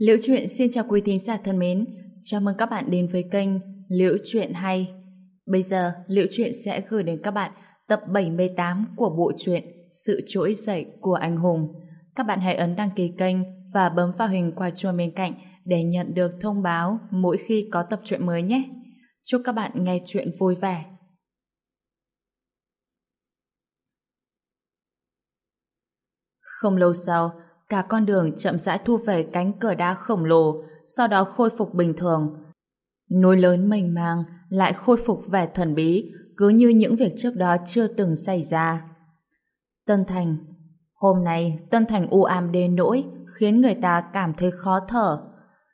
Liễu Chuyện xin chào quý thính giả thân mến. Chào mừng các bạn đến với kênh Liễu Chuyện Hay. Bây giờ, Liễu Chuyện sẽ gửi đến các bạn tập 78 của bộ truyện Sự Trỗi Dậy của Anh Hùng. Các bạn hãy ấn đăng ký kênh và bấm vào hình quả chuông bên cạnh để nhận được thông báo mỗi khi có tập truyện mới nhé. Chúc các bạn nghe chuyện vui vẻ. Không lâu sau, cả con đường chậm rãi thu về cánh cửa đá khổng lồ, sau đó khôi phục bình thường. Núi lớn mênh mang lại khôi phục vẻ thần bí, cứ như những việc trước đó chưa từng xảy ra. Tân Thành Hôm nay, Tân Thành u ám đến nỗi, khiến người ta cảm thấy khó thở.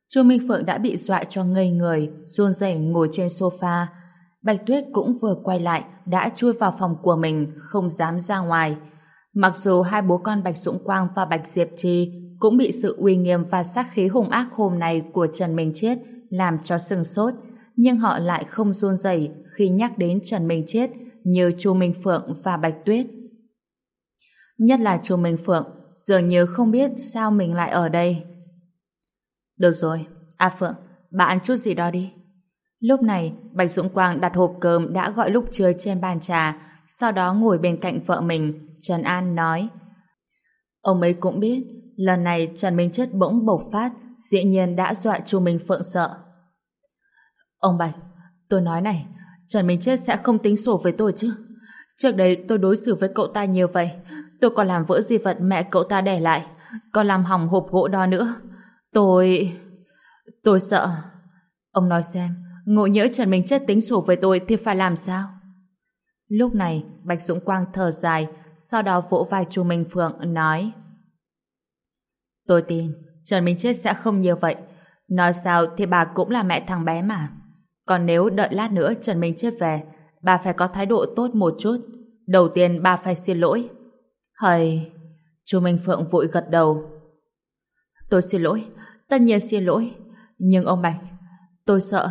Chu Minh Phượng đã bị dọa cho ngây người, run rẩy ngồi trên sofa. Bạch Tuyết cũng vừa quay lại, đã chui vào phòng của mình, không dám ra ngoài. Mặc dù hai bố con Bạch Dũng Quang và Bạch Diệp Trì cũng bị sự uy nghiêm và sát khí hung ác hôm nay của Trần Minh Chiết làm cho sừng sốt, nhưng họ lại không run rẩy khi nhắc đến Trần Minh Chiết như Chu Minh Phượng và Bạch Tuyết. Nhất là Chu Minh Phượng, dường như không biết sao mình lại ở đây. Được rồi, A Phượng, bà ăn chút gì đó đi. Lúc này, Bạch Dũng Quang đặt hộp cơm đã gọi lúc trưa trên bàn trà, sau đó ngồi bên cạnh vợ mình, Trần An nói. Ông ấy cũng biết, lần này Trần Minh Chất bỗng bộc phát, dĩ nhiên đã dọa Chu Minh Phượng sợ. Ông Bạch, tôi nói này, Trần Minh Chết sẽ không tính sổ với tôi chứ. Trước đây tôi đối xử với cậu ta nhiều vậy, tôi còn làm vỡ di vật mẹ cậu ta để lại, còn làm hỏng hộp gỗ đó nữa. Tôi... tôi sợ. Ông nói xem, ngộ nhỡ Trần Minh Chết tính sổ với tôi thì phải làm sao? Lúc này, Bạch Dũng Quang thở dài, sau đó vỗ vai Chu Minh Phượng nói Tôi tin, Trần Minh Chết sẽ không như vậy. Nói sao thì bà cũng là mẹ thằng bé mà. Còn nếu đợi lát nữa Trần Minh Chết về, bà phải có thái độ tốt một chút. Đầu tiên bà phải xin lỗi. Hời... Chu Minh Phượng vội gật đầu. Tôi xin lỗi, tất nhiên xin lỗi. Nhưng ông Bạch, tôi sợ.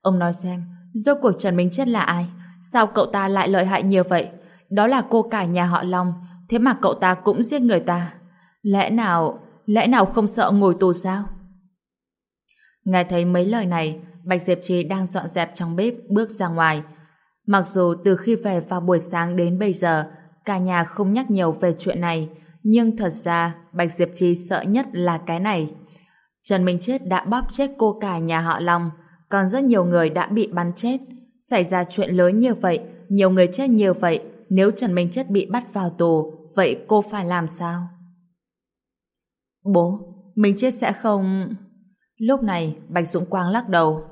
Ông nói xem, rốt cuộc Trần Minh Chết là ai? Sao cậu ta lại lợi hại như vậy? Đó là cô cả nhà họ Long, thế mà cậu ta cũng giết người ta. Lẽ nào, lẽ nào không sợ ngồi tù sao? Nghe thấy mấy lời này, Bạch Diệp Trì đang dọn dẹp trong bếp bước ra ngoài. Mặc dù từ khi về vào buổi sáng đến bây giờ, cả nhà không nhắc nhiều về chuyện này, nhưng thật ra Bạch Diệp Trì sợ nhất là cái này. Trần Minh Chết đã bóp chết cô cả nhà họ Long, còn rất nhiều người đã bị bắn chết. Xảy ra chuyện lớn như vậy, nhiều người chết như vậy, nếu Trần Minh chất bị bắt vào tù, vậy cô phải làm sao? Bố, Minh Chết sẽ không... Lúc này, Bạch Dũng Quang lắc đầu.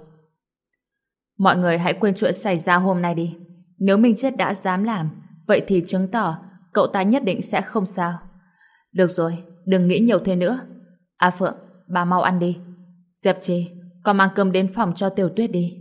Mọi người hãy quên chuyện xảy ra hôm nay đi. Nếu Minh Chết đã dám làm, vậy thì chứng tỏ cậu ta nhất định sẽ không sao. Được rồi, đừng nghĩ nhiều thế nữa. à Phượng, bà mau ăn đi. Diệp Trì, con mang cơm đến phòng cho Tiểu Tuyết đi.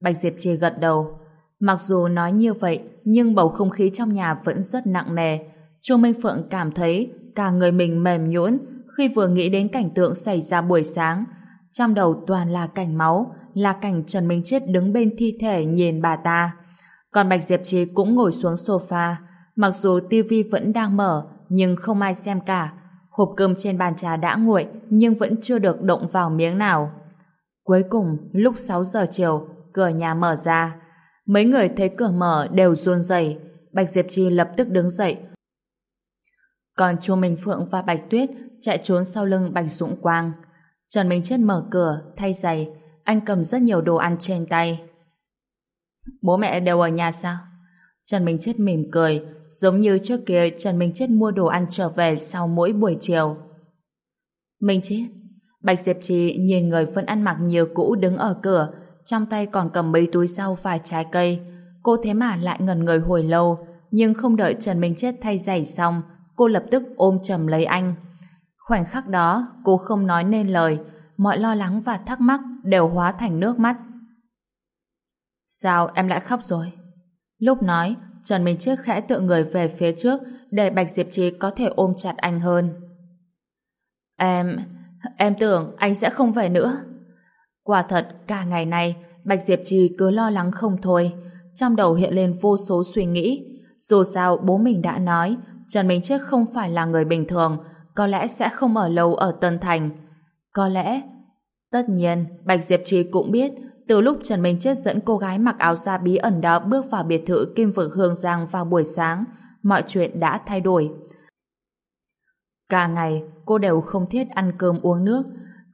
Bạch Diệp Trì gật đầu. Mặc dù nói như vậy, nhưng bầu không khí trong nhà vẫn rất nặng nề. Chu Minh Phượng cảm thấy cả người mình mềm nhũn khi vừa nghĩ đến cảnh tượng xảy ra buổi sáng. Trong đầu toàn là cảnh máu, là cảnh Trần Minh Chết đứng bên thi thể nhìn bà ta. Còn Bạch Diệp Trí cũng ngồi xuống sofa. Mặc dù tivi vẫn đang mở, nhưng không ai xem cả. Hộp cơm trên bàn trà đã nguội, nhưng vẫn chưa được động vào miếng nào. Cuối cùng, lúc 6 giờ chiều, cửa nhà mở ra. Mấy người thấy cửa mở đều run rẩy. Bạch Diệp chi lập tức đứng dậy. Còn Chu Minh Phượng và Bạch Tuyết chạy trốn sau lưng Bạch Dũng Quang. Trần Minh Chết mở cửa, thay giày. Anh cầm rất nhiều đồ ăn trên tay. Bố mẹ đều ở nhà sao? Trần Minh Chết mỉm cười, giống như trước kia Trần Minh Chết mua đồ ăn trở về sau mỗi buổi chiều. Minh Chết, Bạch Diệp Trì nhìn người vẫn ăn mặc nhiều cũ đứng ở cửa, trong tay còn cầm mấy túi rau và trái cây. Cô thế mà lại ngần người hồi lâu, nhưng không đợi Trần Minh Chết thay giày xong, cô lập tức ôm chầm lấy anh. Khoảnh khắc đó, cô không nói nên lời, mọi lo lắng và thắc mắc đều hóa thành nước mắt. Sao em lại khóc rồi? Lúc nói, Trần Minh Chết khẽ tựa người về phía trước để Bạch Diệp Trí có thể ôm chặt anh hơn. Em... em tưởng anh sẽ không về nữa. Quả thật, cả ngày nay, Bạch Diệp Trì cứ lo lắng không thôi. Trong đầu hiện lên vô số suy nghĩ. Dù sao, bố mình đã nói, Trần Minh Chết không phải là người bình thường, có lẽ sẽ không ở lâu ở Tân Thành. Có lẽ... Tất nhiên, Bạch Diệp Trì cũng biết từ lúc Trần Minh Chết dẫn cô gái mặc áo da bí ẩn đó bước vào biệt thự Kim Vực Hương Giang vào buổi sáng, mọi chuyện đã thay đổi. Cả ngày, cô đều không thiết ăn cơm uống nước,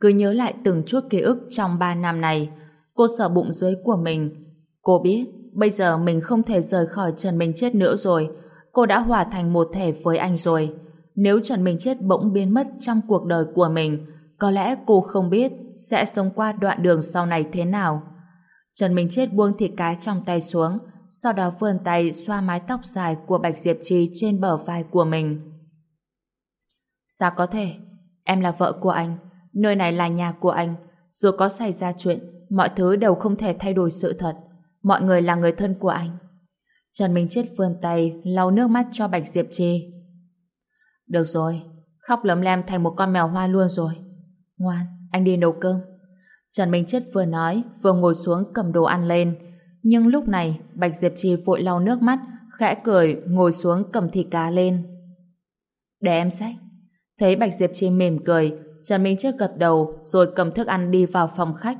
cứ nhớ lại từng chút ký ức trong 3 năm này. Cô sợ bụng dưới của mình. Cô biết, bây giờ mình không thể rời khỏi Trần Minh Chết nữa rồi. Cô đã hòa thành một thể với anh rồi. Nếu Trần Minh Chết bỗng biến mất trong cuộc đời của mình, có lẽ cô không biết sẽ sống qua đoạn đường sau này thế nào. Trần Minh Chết buông thịt cá trong tay xuống, sau đó vươn tay xoa mái tóc dài của Bạch Diệp Trì trên bờ vai của mình. Sao có thể? Em là vợ của anh, nơi này là nhà của anh. Dù có xảy ra chuyện, mọi thứ đều không thể thay đổi sự thật. Mọi người là người thân của anh. Trần Minh Chết vươn tay lau nước mắt cho Bạch Diệp Trì. Được rồi, khóc lấm lem thành một con mèo hoa luôn rồi. Ngoan, anh đi nấu cơm. Trần Minh Chết vừa nói, vừa ngồi xuống cầm đồ ăn lên. Nhưng lúc này, Bạch Diệp Trì vội lau nước mắt, khẽ cười, ngồi xuống cầm thịt cá lên. Để em xách. Thấy Bạch Diệp Trì mỉm cười, Trần Minh Chết gật đầu rồi cầm thức ăn đi vào phòng khách.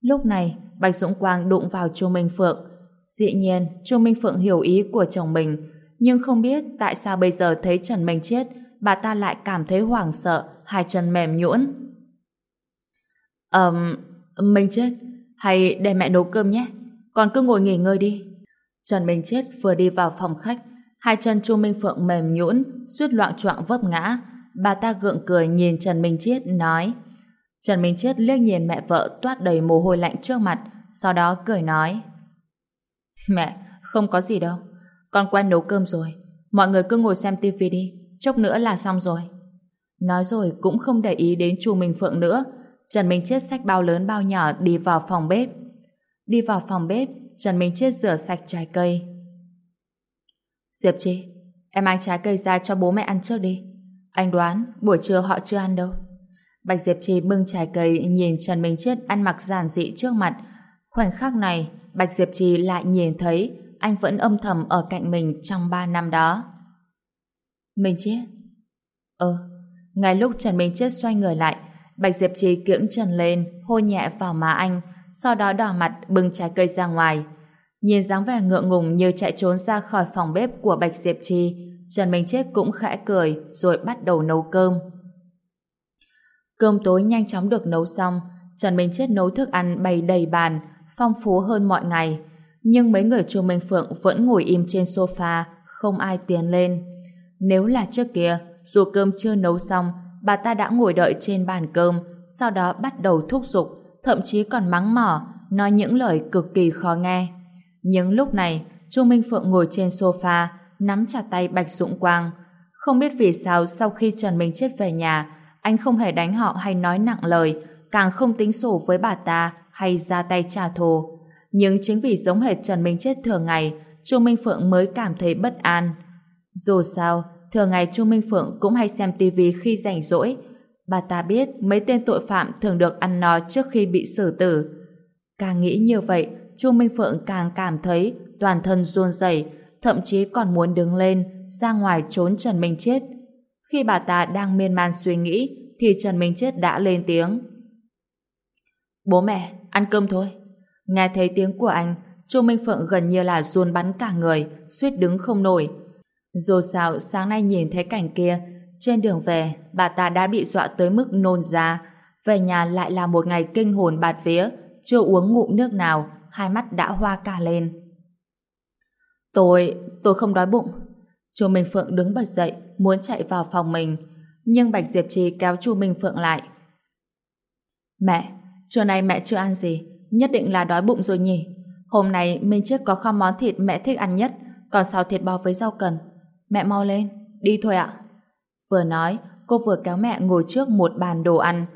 Lúc này, Bạch Dũng Quang đụng vào Chu Minh Phượng. Dĩ nhiên, Chu Minh Phượng hiểu ý của chồng mình, nhưng không biết tại sao bây giờ thấy Trần Minh Chết, bà ta lại cảm thấy hoảng sợ, hai chân mềm nhũn. Ờm, um, Minh Chết, hay để mẹ nấu cơm nhé, con cứ ngồi nghỉ ngơi đi. Trần Minh Chết vừa đi vào phòng khách, hai chân Chu Minh Phượng mềm nhũn, suýt loạn choạng vấp ngã. Bà ta gượng cười nhìn Trần Minh chiết nói. Trần Minh chiết liếc nhìn mẹ vợ toát đầy mồ hôi lạnh trước mặt, sau đó cười nói. Mẹ, không có gì đâu. Con quen nấu cơm rồi. Mọi người cứ ngồi xem tivi đi, chốc nữa là xong rồi. Nói rồi cũng không để ý đến Chu Minh Phượng nữa, Trần Minh chiết xách bao lớn bao nhỏ đi vào phòng bếp. Đi vào phòng bếp, Trần Minh chiết rửa sạch trái cây. Diệp Chi, em mang trái cây ra cho bố mẹ ăn trước đi. Anh đoán buổi trưa họ chưa ăn đâu. Bạch Diệp Chi bưng trái cây nhìn Trần Minh Chết ăn mặc giản dị trước mặt. Khoảnh khắc này, Bạch Diệp Chi lại nhìn thấy anh vẫn âm thầm ở cạnh mình trong 3 năm đó. Minh Chết? Ờ, ngay lúc Trần Minh Chết xoay người lại, Bạch Diệp Trì kiễng trần lên, hôn nhẹ vào má anh, sau đó đỏ mặt bưng trái cây ra ngoài. Nhìn dáng vẻ ngượng ngùng như chạy trốn ra khỏi phòng bếp của Bạch Diệp Trì, Trần Minh Chết cũng khẽ cười rồi bắt đầu nấu cơm. Cơm tối nhanh chóng được nấu xong, Trần Minh Chết nấu thức ăn bày đầy bàn, phong phú hơn mọi ngày. Nhưng mấy người Chu Minh Phượng vẫn ngồi im trên sofa, không ai tiến lên. Nếu là trước kia, dù cơm chưa nấu xong, bà ta đã ngồi đợi trên bàn cơm, sau đó bắt đầu thúc giục, thậm chí còn mắng mỏ, nói những lời cực kỳ khó nghe. Nhưng lúc này, Chu Minh Phượng ngồi trên sofa, nắm chặt tay Bạch Dũng Quang. Không biết vì sao sau khi Trần Minh Chết về nhà, anh không hề đánh họ hay nói nặng lời, càng không tính sổ với bà ta hay ra tay trả thù. Nhưng chính vì giống hệt Trần Minh Chết thường ngày, Chu Minh Phượng mới cảm thấy bất an. Dù sao, thường ngày Chu Minh Phượng cũng hay xem tivi khi rảnh rỗi. Bà ta biết mấy tên tội phạm thường được ăn no trước khi bị xử tử. Càng nghĩ như vậy, Chu Minh Phượng càng cảm thấy toàn thân run rẩy, thậm chí còn muốn đứng lên, ra ngoài trốn Trần Minh Chết. Khi bà ta đang miên man suy nghĩ, thì Trần Minh Chết đã lên tiếng. Bố mẹ, ăn cơm thôi. Nghe thấy tiếng của anh, Chu Minh Phượng gần như là run bắn cả người, suýt đứng không nổi. Dù sao sáng nay nhìn thấy cảnh kia, trên đường về, bà ta đã bị dọa tới mức nôn ra. Về nhà lại là một ngày kinh hồn bạt vía, chưa uống ngụm nước nào, hai mắt đã hoa cả lên. Tôi, tôi không đói bụng. Chu Minh Phượng đứng bật dậy, muốn chạy vào phòng mình, nhưng Bạch Diệp Trì kéo Chu Minh Phượng lại. Mẹ, trưa nay mẹ chưa ăn gì, nhất định là đói bụng rồi nhỉ. Hôm nay Minh Chiếc có kho món thịt mẹ thích ăn nhất, còn xào thịt bò với rau cần. Mẹ mau lên, đi thôi ạ. Vừa nói, cô vừa kéo mẹ ngồi trước một bàn đồ ăn.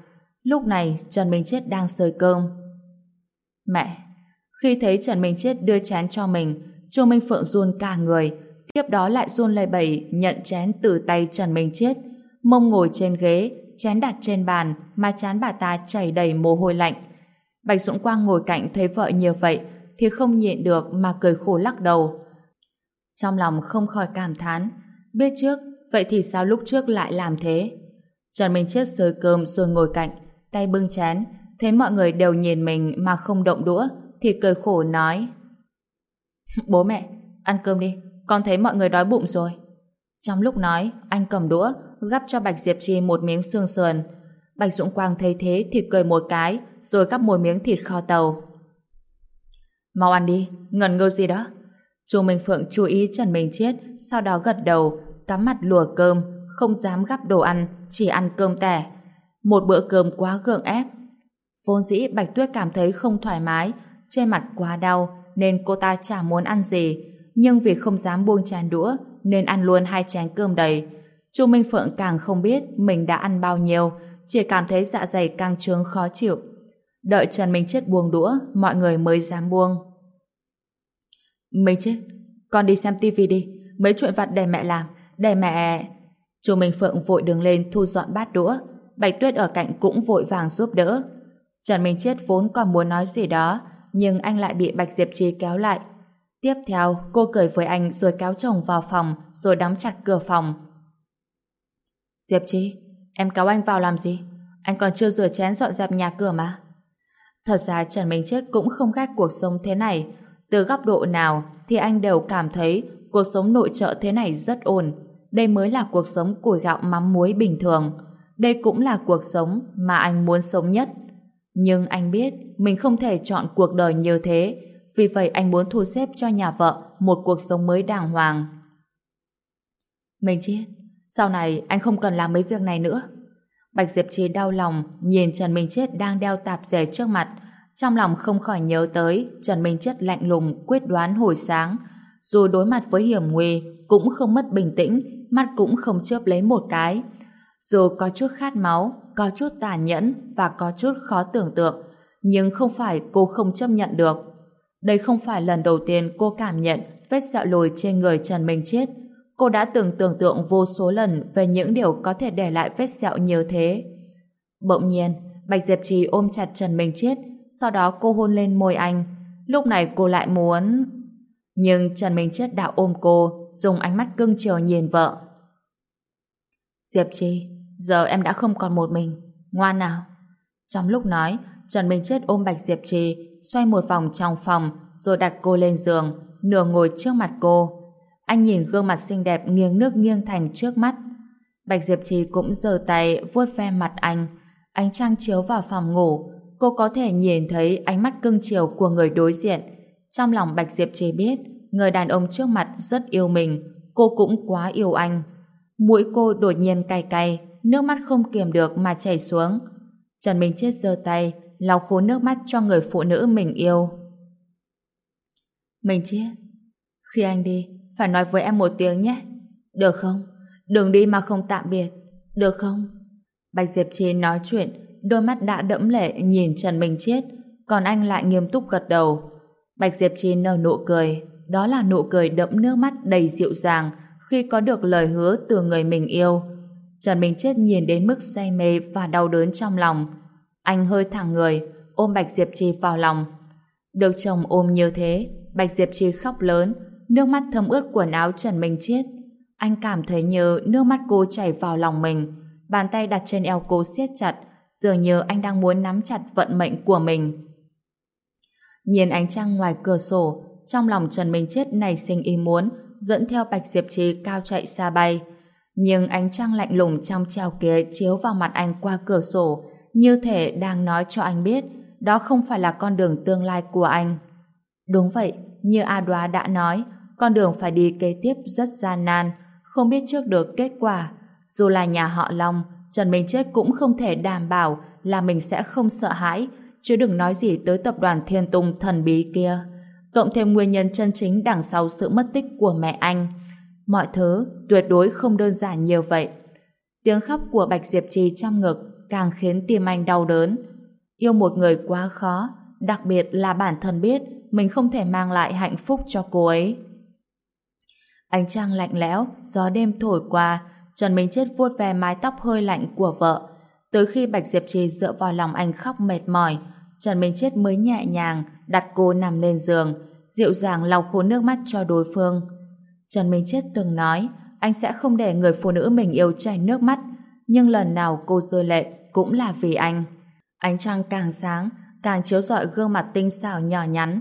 Lúc này, Trần Minh Chiết đang sơi cơm. Mẹ, khi thấy Trần Minh Chiết đưa chén cho mình, Chu Minh Phượng run cả người, tiếp đó lại run lây bẩy nhận chén từ tay Trần Minh Chết. Mông ngồi trên ghế, chén đặt trên bàn, mà chán bà ta chảy đầy mồ hôi lạnh. Bạch Dũng Quang ngồi cạnh thấy vợ như vậy, thì không nhịn được mà cười khổ lắc đầu. Trong lòng không khỏi cảm thán, biết trước, vậy thì sao lúc trước lại làm thế? Trần Minh Chết sới cơm rồi ngồi cạnh, tay bưng chén, thấy mọi người đều nhìn mình mà không động đũa, thì cười khổ nói. Bố mẹ, ăn cơm đi, con thấy mọi người đói bụng rồi. Trong lúc nói, anh cầm đũa, gắp cho Bạch Diệp Chi một miếng xương sườn. Bạch Dũng Quang thấy thế thì cười một cái, rồi gắp một miếng thịt kho tàu. Mau ăn đi, ngần ngơ gì đó. Chu Minh Phượng chú ý Trần Minh Chiết, sau đó gật đầu, cắm mặt lùa cơm, không dám gắp đồ ăn, chỉ ăn cơm tẻ. Một bữa cơm quá gượng ép. Vốn dĩ Bạch Tuyết cảm thấy không thoải mái, trên mặt quá đau, nên cô ta chả muốn ăn gì. Nhưng vì không dám buông chén đũa, nên ăn luôn hai chén cơm đầy. Chu Minh Phượng càng không biết mình đã ăn bao nhiêu, chỉ cảm thấy dạ dày càng trướng khó chịu. Đợi Trần Minh Chết buông đũa, mọi người mới dám buông. Minh Chết, con đi xem tivi đi, mấy chuyện vặt để mẹ làm, để mẹ... Chu Minh Phượng vội đứng lên thu dọn bát đũa, Bạch Tuyết ở cạnh cũng vội vàng giúp đỡ. Trần Minh Chết vốn còn muốn nói gì đó, nhưng anh lại bị Bạch Diệp Trì kéo lại. Tiếp theo, cô cười với anh rồi kéo chồng vào phòng, rồi đóng chặt cửa phòng. Diệp Trì, em kéo anh vào làm gì? Anh còn chưa rửa chén dọn dẹp nhà cửa mà. Thật ra Trần Minh Chết cũng không ghét cuộc sống thế này. Từ góc độ nào thì anh đều cảm thấy cuộc sống nội trợ thế này rất ổn. Đây mới là cuộc sống củi gạo mắm muối bình thường. Đây cũng là cuộc sống mà anh muốn sống nhất. Nhưng anh biết mình không thể chọn cuộc đời như thế, vì vậy anh muốn thu xếp cho nhà vợ một cuộc sống mới đàng hoàng. Mình chết, sau này anh không cần làm mấy việc này nữa. Bạch Diệp Trì đau lòng nhìn Trần Minh Chết đang đeo tạp dề trước mặt, trong lòng không khỏi nhớ tới Trần Minh Chết lạnh lùng quyết đoán hồi sáng, dù đối mặt với hiểm nguy cũng không mất bình tĩnh, mắt cũng không chớp lấy một cái. Dù có chút khát máu, có chút tàn nhẫn và có chút khó tưởng tượng, nhưng không phải cô không chấp nhận được. Đây không phải lần đầu tiên cô cảm nhận vết sẹo lồi trên người Trần Minh Chết. Cô đã từng tưởng tượng vô số lần về những điều có thể để lại vết sẹo như thế. Bỗng nhiên, Bạch Diệp Trì ôm chặt Trần Minh Chết, sau đó cô hôn lên môi anh. Lúc này cô lại muốn... Nhưng Trần Minh Chết đã ôm cô, dùng ánh mắt cưng chiều nhìn vợ. Diệp Trì, giờ em đã không còn một mình. Ngoan nào. Trong lúc nói, Trần Minh Chết ôm Bạch Diệp Trì, xoay một vòng trong phòng, rồi đặt cô lên giường, nửa ngồi trước mặt cô. Anh nhìn gương mặt xinh đẹp nghiêng nước nghiêng thành trước mắt. Bạch Diệp Trì cũng giơ tay vuốt ve mặt anh. Ánh trăng chiếu vào phòng ngủ, cô có thể nhìn thấy ánh mắt cưng chiều của người đối diện. Trong lòng Bạch Diệp Trì biết, người đàn ông trước mặt rất yêu mình, cô cũng quá yêu anh. Mũi cô đột nhiên cay cay, nước mắt không kiềm được mà chảy xuống. Trần Minh Chết giơ tay, lau khô nước mắt cho người phụ nữ mình yêu. Minh Chết, khi anh đi, phải nói với em một tiếng nhé. Được không? Đừng đi mà không tạm biệt. Được không? Bạch Diệp Trì nói chuyện, đôi mắt đã đẫm lệ nhìn Trần Minh Chết, còn anh lại nghiêm túc gật đầu. Bạch Diệp Trì nở nụ cười, đó là nụ cười đẫm nước mắt đầy dịu dàng khi có được lời hứa từ người mình yêu. Trần Minh Chết nhìn đến mức say mê và đau đớn trong lòng. Anh hơi thẳng người, ôm Bạch Diệp Trì vào lòng. Được chồng ôm như thế, Bạch Diệp Trì khóc lớn, nước mắt thấm ướt quần áo Trần Minh Chết. Anh cảm thấy như nước mắt cô chảy vào lòng mình, bàn tay đặt trên eo cô siết chặt, dường như anh đang muốn nắm chặt vận mệnh của mình. Nhìn ánh trăng ngoài cửa sổ, trong lòng Trần Minh Chết nảy sinh ý muốn dẫn theo Bạch Diệp Trì cao chạy xa bay. Nhưng ánh trăng lạnh lùng trong treo kia chiếu vào mặt anh qua cửa sổ, như thể đang nói cho anh biết đó không phải là con đường tương lai của anh. Đúng vậy, như A Đoá đã nói, con đường phải đi kế tiếp rất gian nan, không biết trước được kết quả. Dù là nhà họ Long, Trần Minh Chết cũng không thể đảm bảo là mình sẽ không sợ hãi, chứ đừng nói gì tới tập đoàn Thiên Tùng thần bí kia. Cộng thêm nguyên nhân chân chính đằng sau sự mất tích của mẹ anh. Mọi thứ tuyệt đối không đơn giản nhiều vậy. Tiếng khóc của Bạch Diệp Trì trong ngực càng khiến tim anh đau đớn. Yêu một người quá khó, đặc biệt là bản thân biết mình không thể mang lại hạnh phúc cho cô ấy. Ánh trăng lạnh lẽo, gió đêm thổi qua, Trần Minh Chết vuốt ve mái tóc hơi lạnh của vợ. Tới khi Bạch Diệp Trì dựa vào lòng anh khóc mệt mỏi, Trần Minh Chết mới nhẹ nhàng đặt cô nằm lên giường, dịu dàng lau khô nước mắt cho đối phương. Trần Minh Chết từng nói anh sẽ không để người phụ nữ mình yêu chảy nước mắt, nhưng lần nào cô rơi lệ cũng là vì anh. Ánh trăng càng sáng, càng chiếu rọi gương mặt tinh xảo nhỏ nhắn.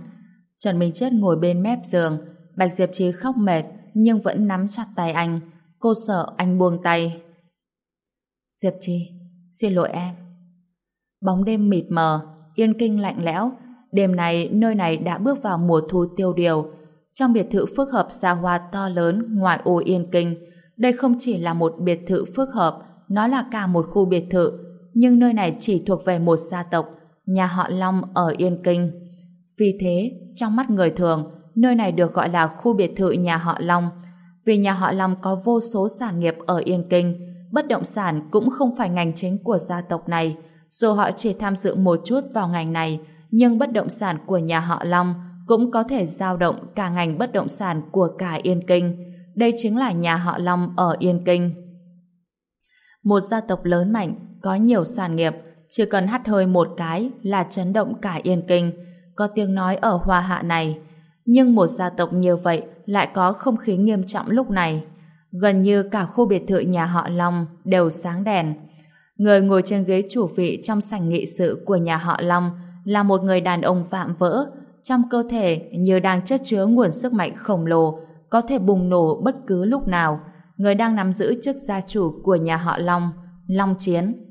Trần Minh Chết ngồi bên mép giường, Bạch Diệp Trí khóc mệt nhưng vẫn nắm chặt tay anh. Cô sợ anh buông tay. Diệp Trí, xin lỗi em. Bóng đêm mịt mờ, yên kinh lạnh lẽo. Đêm này, nơi này đã bước vào mùa thu tiêu điều. Trong biệt thự phức hợp xa hoa to lớn ngoài ô yên kinh, đây không chỉ là một biệt thự phức hợp, nó là cả một khu biệt thự, nhưng nơi này chỉ thuộc về một gia tộc, nhà họ Long ở Yên Kinh. Vì thế, trong mắt người thường, nơi này được gọi là khu biệt thự nhà họ Long. Vì nhà họ Long có vô số sản nghiệp ở Yên Kinh, bất động sản cũng không phải ngành chính của gia tộc này. Dù họ chỉ tham dự một chút vào ngành này, nhưng bất động sản của nhà họ Long cũng có thể giao động cả ngành bất động sản của cả Yên Kinh. Đây chính là nhà họ Long ở Yên Kinh. Một gia tộc lớn mạnh, có nhiều sản nghiệp, chỉ cần hắt hơi một cái là chấn động cả Yên Kinh, có tiếng nói ở Hoa Hạ này. Nhưng một gia tộc như vậy lại có không khí nghiêm trọng lúc này. Gần như cả khu biệt thự nhà họ Long đều sáng đèn. Người ngồi trên ghế chủ vị trong sảnh nghị sự của nhà họ Long là một người đàn ông vạm vỡ, trong cơ thể như đang chất chứa nguồn sức mạnh khổng lồ, có thể bùng nổ bất cứ lúc nào. Người đang nắm giữ chức gia chủ của nhà họ Long, Long Chiến.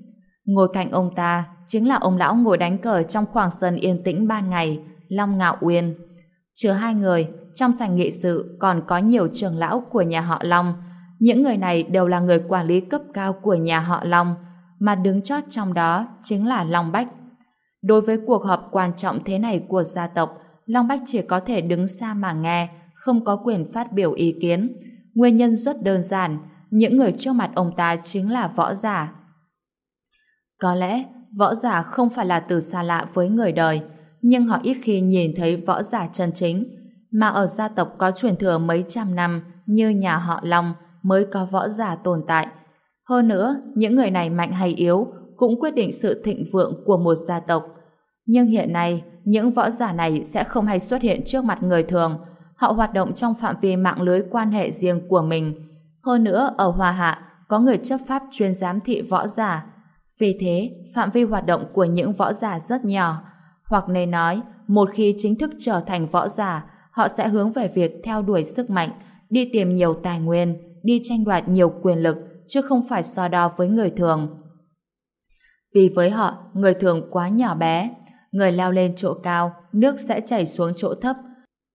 Ngồi cạnh ông ta chính là ông lão ngồi đánh cờ trong khoảng sân yên tĩnh ban ngày, Long Ngạo Uyên. Chứa hai người, trong sảnh nghị sự còn có nhiều trưởng lão của nhà họ Long. Những người này đều là người quản lý cấp cao của nhà họ Long, mà đứng chót trong đó chính là Long Bách. Đối với cuộc họp quan trọng thế này của gia tộc, Long Bách chỉ có thể đứng xa mà nghe, không có quyền phát biểu ý kiến. Nguyên nhân rất đơn giản, những người trước mặt ông ta chính là võ giả. Có lẽ, võ giả không phải là từ xa lạ với người đời, nhưng họ ít khi nhìn thấy võ giả chân chính. Mà ở gia tộc có truyền thừa mấy trăm năm như nhà họ Long mới có võ giả tồn tại. Hơn nữa, những người này mạnh hay yếu cũng quyết định sự thịnh vượng của một gia tộc. Nhưng hiện nay, những võ giả này sẽ không hay xuất hiện trước mặt người thường. Họ hoạt động trong phạm vi mạng lưới quan hệ riêng của mình. Hơn nữa, ở Hòa Hạ, có người chấp pháp chuyên giám thị võ giả. Vì thế, phạm vi hoạt động của những võ giả rất nhỏ. Hoặc nên nói, một khi chính thức trở thành võ giả, họ sẽ hướng về việc theo đuổi sức mạnh, đi tìm nhiều tài nguyên, đi tranh đoạt nhiều quyền lực, chứ không phải so đo với người thường. Vì với họ, người thường quá nhỏ bé, người leo lên chỗ cao, nước sẽ chảy xuống chỗ thấp.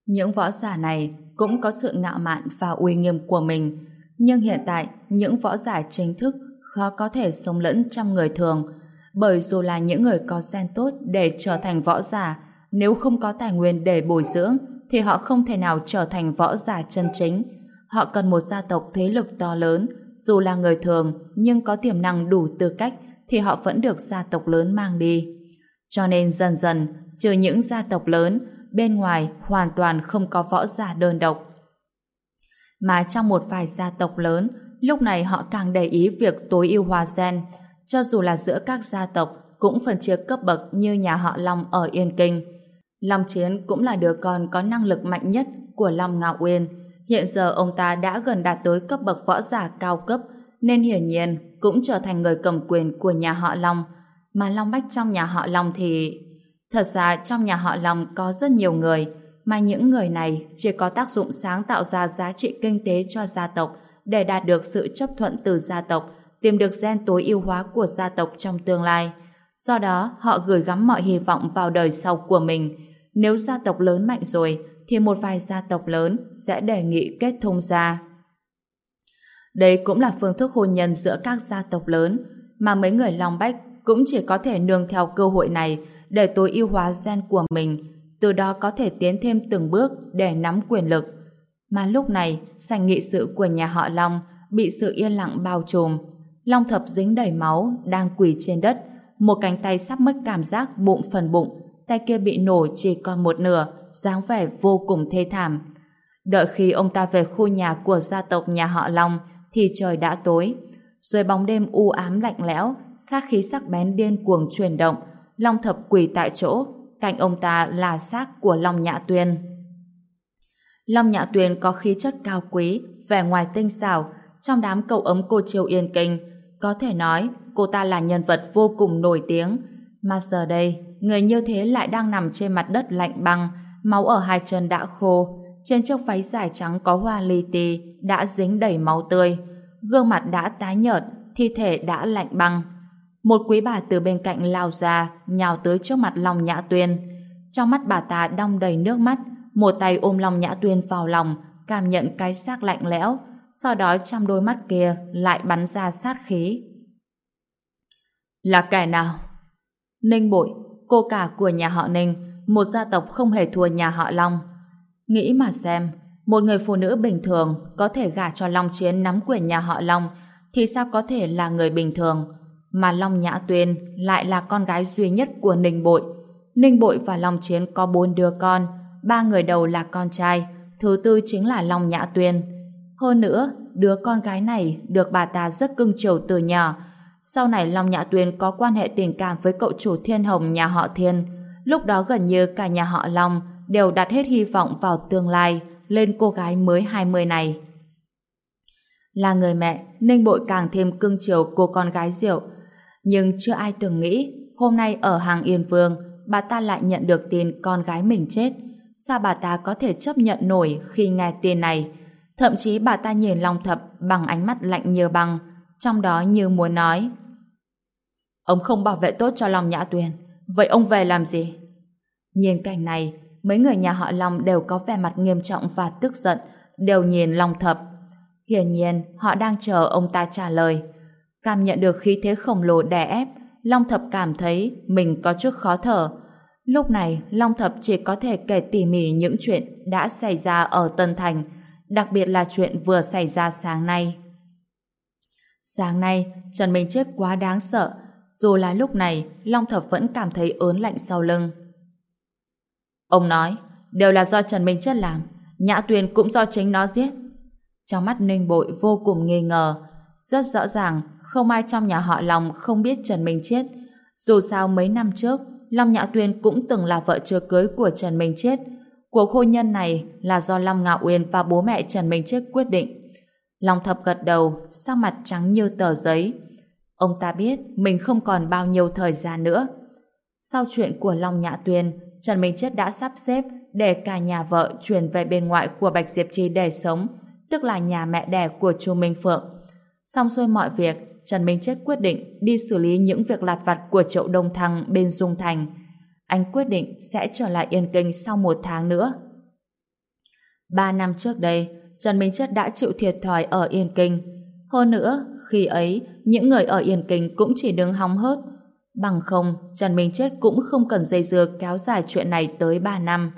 Những võ giả này cũng có sự ngạo mạn và uy nghiêm của mình, nhưng hiện tại những võ giả chính thức khó có thể sống lẫn trong người thường, bởi dù là những người có gen tốt để trở thành võ giả, nếu không có tài nguyên để bồi dưỡng, thì họ không thể nào trở thành võ giả chân chính. Họ cần một gia tộc thế lực to lớn, dù là người thường nhưng có tiềm năng đủ tư cách thì họ vẫn được gia tộc lớn mang đi. Cho nên dần dần, trừ những gia tộc lớn, bên ngoài hoàn toàn không có võ giả đơn độc. Mà trong một vài gia tộc lớn, lúc này họ càng để ý việc tối ưu hòa gen, cho dù là giữa các gia tộc cũng phân chia cấp bậc như nhà họ Long ở Yên Kinh. Long Chiến cũng là đứa con có năng lực mạnh nhất của Long Ngạo Uyên. Hiện giờ ông ta đã gần đạt tới cấp bậc võ giả cao cấp, nên hiển nhiên cũng trở thành người cầm quyền của nhà họ Long. Mà Long Bách trong nhà họ Long thì... Thật ra trong nhà họ Long có rất nhiều người, mà những người này chỉ có tác dụng sáng tạo ra giá trị kinh tế cho gia tộc để đạt được sự chấp thuận từ gia tộc, tìm được gen tối ưu hóa của gia tộc trong tương lai. Do đó, họ gửi gắm mọi hy vọng vào đời sau của mình. Nếu gia tộc lớn mạnh rồi, thì một vài gia tộc lớn sẽ đề nghị kết thông gia. Đây cũng là phương thức hôn nhân giữa các gia tộc lớn, mà mấy người Long Bách cũng chỉ có thể nương theo cơ hội này để tối ưu hóa gen của mình, từ đó có thể tiến thêm từng bước để nắm quyền lực. Mà lúc này, sảnh nghị sự của nhà họ Long bị sự yên lặng bao trùm. Long thập dính đầy máu, đang quỳ trên đất, một cánh tay sắp mất cảm giác bụng phần bụng, tay kia bị nổ chỉ còn một nửa, dáng vẻ vô cùng thê thảm. Đợi khi ông ta về khu nhà của gia tộc nhà họ Long thì trời đã tối. Dưới bóng đêm u ám lạnh lẽo, sát khí sắc bén điên cuồng chuyển động, Long thập quỳ tại chỗ, cạnh ông ta là xác của Long Nhã Tuyên. Long Nhã Tuyên có khí chất cao quý, vẻ ngoài tinh xảo, trong đám cậu ấm cô Triều Yên Kinh, có thể nói cô ta là nhân vật vô cùng nổi tiếng. Mà giờ đây, người như thế lại đang nằm trên mặt đất lạnh băng, máu ở hai chân đã khô, trên chiếc váy dài trắng có hoa li ti đã dính đầy máu tươi, gương mặt đã tái nhợt, thi thể đã lạnh băng. Một quý bà từ bên cạnh lao ra, nhào tới trước mặt Long Nhã Tuyên. Trong mắt bà ta đong đầy nước mắt, một tay ôm Long Nhã Tuyên vào lòng, cảm nhận cái xác lạnh lẽo, sau đó trong đôi mắt kia lại bắn ra sát khí. Là kẻ nào? Ninh Bội, cô cả của nhà họ Ninh, một gia tộc không hề thua nhà họ Long. Nghĩ mà xem, một người phụ nữ bình thường có thể gả cho Long Chiến nắm quyền nhà họ Long thì sao có thể là người bình thường? Mà Long Nhã Tuyên lại là con gái duy nhất của Ninh Bội. Ninh Bội và Long Chiến có bốn đứa con, ba người đầu là con trai, thứ tư chính là Long Nhã Tuyên. Hơn nữa, đứa con gái này được bà ta rất cưng chiều từ nhỏ. Sau này Long Nhã Tuyên có quan hệ tình cảm với cậu chủ Thiên Hồng nhà họ Thiên. Lúc đó gần như cả nhà họ Long đều đặt hết hy vọng vào tương lai lên cô gái mới 20 này. Là người mẹ, Ninh Bội càng thêm cưng chiều cô con gái Diệu. Nhưng chưa ai từng nghĩ hôm nay ở hàng Yên Vương bà ta lại nhận được tin con gái mình chết. Sao bà ta có thể chấp nhận nổi khi nghe tin này? Thậm chí bà ta nhìn Long Thập bằng ánh mắt lạnh như băng, trong đó như muốn nói. Ông không bảo vệ tốt cho Long Nhã Tuyền, vậy ông về làm gì? Nhìn cảnh này, mấy người nhà họ Long đều có vẻ mặt nghiêm trọng và tức giận, đều nhìn Long Thập. Hiển nhiên, họ đang chờ ông ta trả lời. Cảm nhận được khí thế khổng lồ đè ép, Long Thập cảm thấy mình có chút khó thở. Lúc này, Long Thập chỉ có thể kể tỉ mỉ những chuyện đã xảy ra ở Tân Thành, đặc biệt là chuyện vừa xảy ra sáng nay. Sáng nay, Trần Minh Chết quá đáng sợ, dù là lúc này, Long Thập vẫn cảm thấy ớn lạnh sau lưng. Ông nói, đều là do Trần Minh Chết làm, Nhã Tuyền cũng do chính nó giết. Trong mắt Ninh Bội vô cùng nghi ngờ, rất rõ ràng không ai trong nhà họ Long không biết Trần Minh Chết. Dù sao mấy năm trước, Long Nhã Tuyên cũng từng là vợ chưa cưới của Trần Minh Chết. Cuộc hôn nhân này là do Long Ngạo Uyên và bố mẹ Trần Minh Chết quyết định. Long Thập gật đầu, sắc mặt trắng như tờ giấy. Ông ta biết mình không còn bao nhiêu thời gian nữa. Sau chuyện của Long Nhã Tuyên, Trần Minh Chết đã sắp xếp để cả nhà vợ chuyển về bên ngoại của Bạch Diệp Trì để sống, tức là nhà mẹ đẻ của Chu Minh Phượng. Xong xuôi mọi việc, Trần Minh Chết quyết định đi xử lý những việc lặt vặt của Triệu Đông Thăng bên Dung Thành. Anh quyết định sẽ trở lại Yên Kinh sau một tháng nữa. Ba năm trước đây, Trần Minh Chết đã chịu thiệt thòi ở Yên Kinh. Hơn nữa, khi ấy, những người ở Yên Kinh cũng chỉ đứng hóng hớt. Bằng không, Trần Minh Chết cũng không cần dây dưa kéo dài chuyện này tới ba năm.